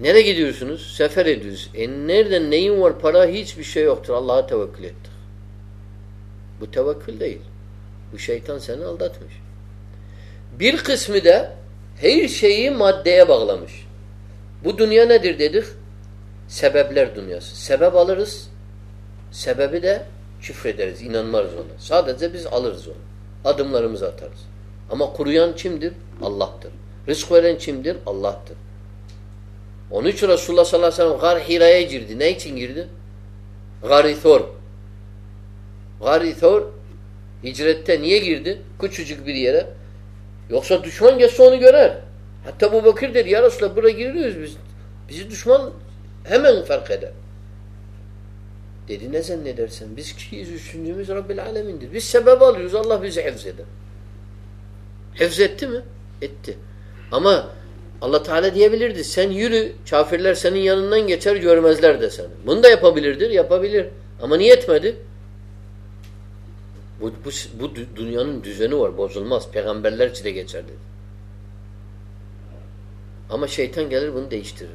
Nereye gidiyorsunuz? Sefer ediyoruz. E nereden neyin var? Para hiçbir şey yoktur. Allah'a tevekkül ettik. Bu tevekkül değil. Bu şeytan seni aldatmış. Bir kısmı da her şeyi maddeye bağlamış. Bu dünya nedir dedik? Sebepler dünyası. Sebep alırız. Sebebi de küfrederiz. inanmarız ona. Sadece biz alırız onu. Adımlarımızı atarız. Ama kuruyan kimdir? Allah'tır. Rızk veren kimdir? Allah'tır. Onun için Resulullah sallallahu aleyhi ve sellem Gar Hira'ya girdi. Ne için girdi? Garithor. Garithor hicrette niye girdi? Küçücük bir yere. Yoksa düşman geçse onu görer. Hatta bu Bakır dedi ya Resulallah buraya giriyoruz biz. Bizi düşman hemen fark eder. Dedi ne zannedersen biz kişiyiz üçüncümüz Rabbil Alemin'dir. Biz sebep alıyoruz Allah bizi hevzeder. Hevzetti mi? Etti. Ama Allah Teala diyebilirdi. Sen yürü, kafirler senin yanından geçer görmezler de seni. Bunu da yapabilirdir, yapabilir. Ama niye etmedi? Bu, bu, bu dünyanın düzeni var, bozulmaz. Peygamberler için de geçer dedi. Ama şeytan gelir bunu değiştirir.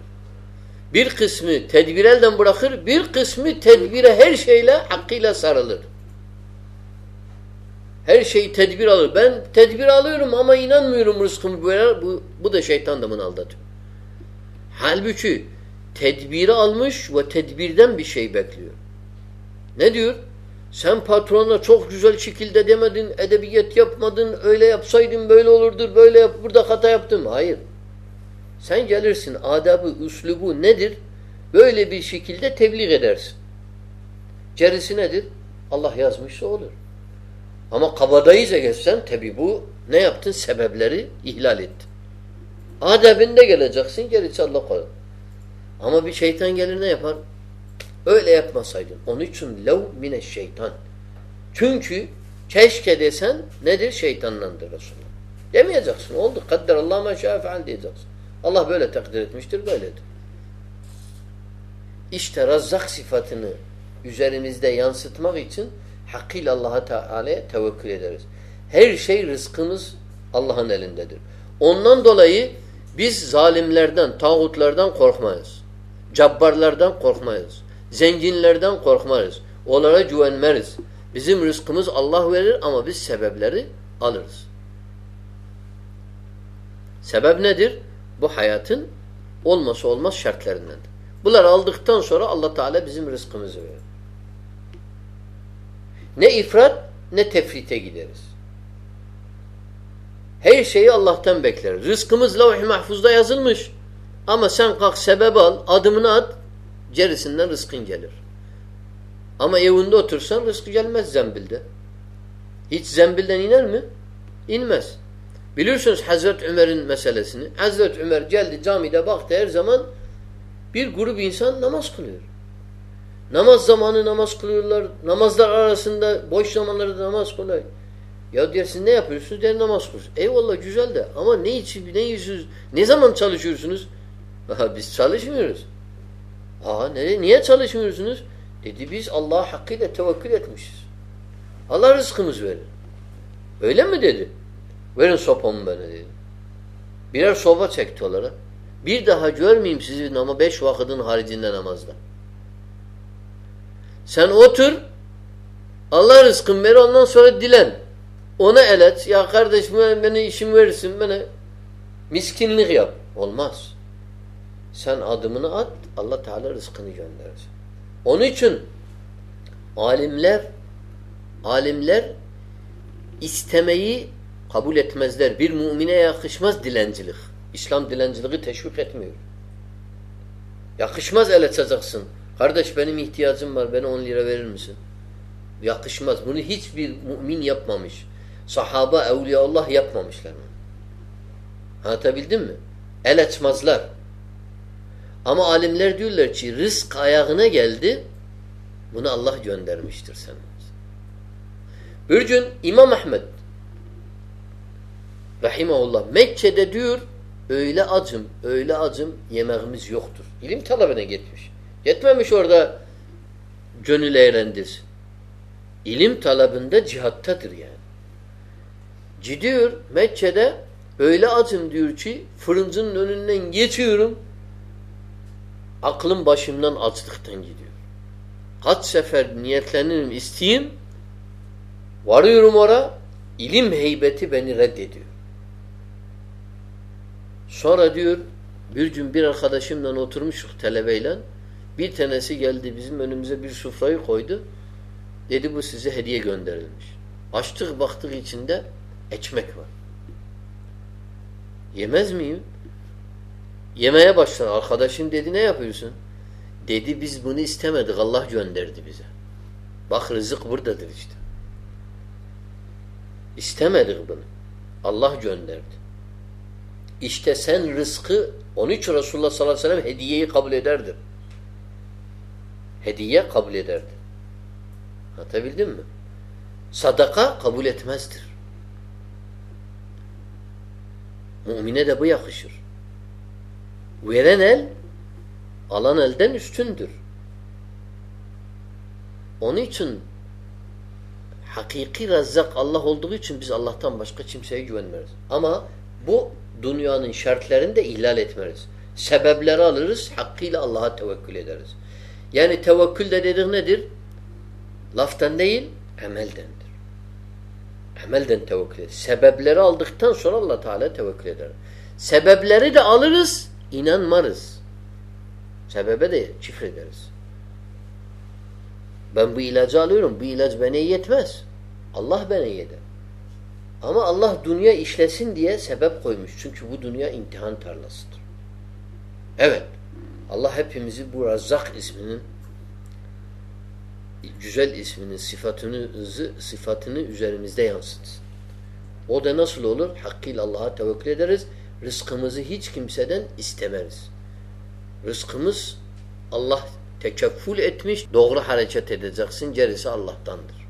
Bir kısmı tedbir elden bırakır, bir kısmı tedbire her şeyle hakkıyla sarılır. Her şeyi tedbir alır. Ben tedbir alıyorum ama inanmıyorum rızkımı böyle. Bu, bu da şeytan da bunu aldatıyor. Halbuki tedbiri almış ve tedbirden bir şey bekliyor. Ne diyor? Sen patrona çok güzel şekilde demedin, edebiyat yapmadın, öyle yapsaydın böyle olurdu, böyle yap, burada hata yaptım. Hayır. Sen gelirsin, adabı, üslubu nedir? Böyle bir şekilde tebliğ edersin. Gerisi nedir? Allah yazmışsa olur. Ama kabadayıza geçsen tabi bu ne yaptın? Sebepleri ihlal ettin. Adabinde geleceksin, gerisi Allah koyar. Ama bir şeytan gelir ne yapar? Öyle yapmasaydın. Onun için lev mine şeytan. Çünkü keşke desen nedir? Şeytanlandır Resulullah. Demeyeceksin. Oldu. Kadder Allah ma feal diyeceksin. Allah böyle takdir etmiştir. Böyledir. İşte razzak sıfatını üzerimizde yansıtmak için hakkıyla Allah'a Teala'ya tevekkül ederiz. Her şey rızkımız Allah'ın elindedir. Ondan dolayı biz zalimlerden, tağutlardan korkmayız. Cabbarlardan korkmayız. Zenginlerden korkmayız. Onlara güvenmeriz. Bizim rızkımız Allah verir ama biz sebepleri alırız. Sebep nedir? Bu hayatın olması olmaz şartlarındandır. Bunları aldıktan sonra Allah Teala bizim rızkımızı verir. Ne ifrat ne tefrite gideriz. Her şeyi Allah'tan bekleriz. Rızkımız levh-i mahfuzda yazılmış. Ama sen kalk sebep al, adımını at, gerisinden rızkın gelir. Ama evinde otursan rızkı gelmez zembilde. Hiç zembilden iner mi? İnmez. Biliyorsunuz Hazreti Ömer'in meselesini. Hazreti Ömer geldi camide baktı her zaman bir grup insan namaz kılıyor. Namaz zamanı namaz kılıyorlar. Namazlar arasında boş zamanlarda namaz kılıyor. Ya diyor siz ne yapıyorsunuz? Der namaz kılıyorsunuz. Eyvallah güzel de ama ne için, ne yüzünüz, ne zaman çalışıyorsunuz? Biz çalışmıyoruz. Aa ne, niye çalışmıyorsunuz? Dedi biz Allah'a hakkıyla tevekkül etmişiz. Allah rızkımız verir. Öyle mi dedi? Verin sopamı bana dedi. Birer soba çekti onlara. Bir daha görmeyeyim sizi ama beş vakıdın haricinde namazda. Sen otur, Allah rızkın ver ondan sonra dilen. Ona elet. Ya kardeş bana işim verirsin bana miskinlik yap. Olmaz. Sen adımını at, Allah Teala rızkını gönderir. Onun için alimler alimler istemeyi kabul etmezler. Bir mümine yakışmaz dilencilik. İslam dilenciliği teşvik etmiyor. Yakışmaz el açacaksın. Kardeş benim ihtiyacım var. Bana 10 lira verir misin? Yakışmaz. Bunu hiçbir mümin yapmamış. Sahaba, evliyaullah yapmamışlar. Anlatabildim mi? El açmazlar. Ama alimler diyorlar ki rızk ayağına geldi bunu Allah göndermiştir sana. Bir gün İmam Ahmed Rahimahullah Mekke'de diyor öyle acım, öyle acım yemeğimiz yoktur. İlim talebine gitmiş. Gitmemiş orada gönül eğlendir. İlim talabında cihattadır yani. Gidiyor Mekke'de öyle acım diyor ki fırıncının önünden geçiyorum aklım başımdan açlıktan gidiyor. Kaç sefer niyetlenirim isteyeyim varıyorum ora ilim heybeti beni reddediyor. Sonra diyor bir gün bir arkadaşımla oturmuştuk telebeyle bir tanesi geldi bizim önümüze bir sufrayı koydu. Dedi bu size hediye gönderilmiş. Açtık baktık içinde ekmek var. Yemez miyim? Yemeye başladı. Arkadaşım dedi ne yapıyorsun? Dedi biz bunu istemedik. Allah gönderdi bize. Bak rızık buradadır işte. İstemedik bunu. Allah gönderdi. İşte sen rızkı onun için Resulullah sallallahu aleyhi ve sellem hediyeyi kabul ederdi. Hediye kabul ederdi. Anlatabildim mi? Sadaka kabul etmezdir. Mümine de bu yakışır. Veren el alan elden üstündür. Onun için hakiki razzak Allah olduğu için biz Allah'tan başka kimseye güvenmeriz. Ama bu dünyanın şartlarını da ihlal etmeriz. Sebepleri alırız, hakkıyla Allah'a tevekkül ederiz. Yani tevekkül de dedik nedir? Laftan değil, emeldendir. Emelden tevekkül ederiz. Sebepleri aldıktan sonra Allah Teala tevekkül eder. Sebepleri de alırız, inanmarız. Sebebe de çifrederiz. Ben bu ilacı alıyorum. Bu ilaç bana yetmez. Allah bana yeder. Ama Allah dünya işlesin diye sebep koymuş. Çünkü bu dünya imtihan tarlasıdır. Evet. Allah hepimizi bu Razzak isminin güzel isminin sıfatını sıfatını üzerimizde yansıtsın. O da nasıl olur? Hakkıyla Allah'a tevekkül ederiz. Rızkımızı hiç kimseden istemeriz. Rızkımız Allah tekeffül etmiş. Doğru hareket edeceksin. Gerisi Allah'tandır.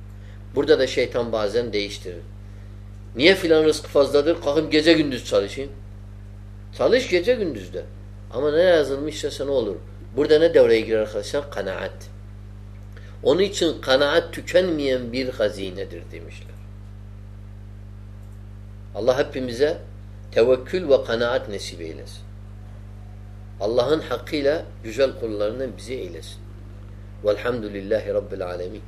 Burada da şeytan bazen değiştirir. Niye filan rızkı fazladır? Kalkın gece gündüz çalışayım. Çalış gece gündüzde. Ama ne yazılmışsa sana olur. Burada ne devreye girer arkadaşlar? Kanaat. Onun için kanaat tükenmeyen bir hazinedir demişler. Allah hepimize tevekkül ve kanaat nasip eylesin. Allah'ın hakkıyla güzel kullarından bizi eylesin. Velhamdülillahi Rabbil alemin.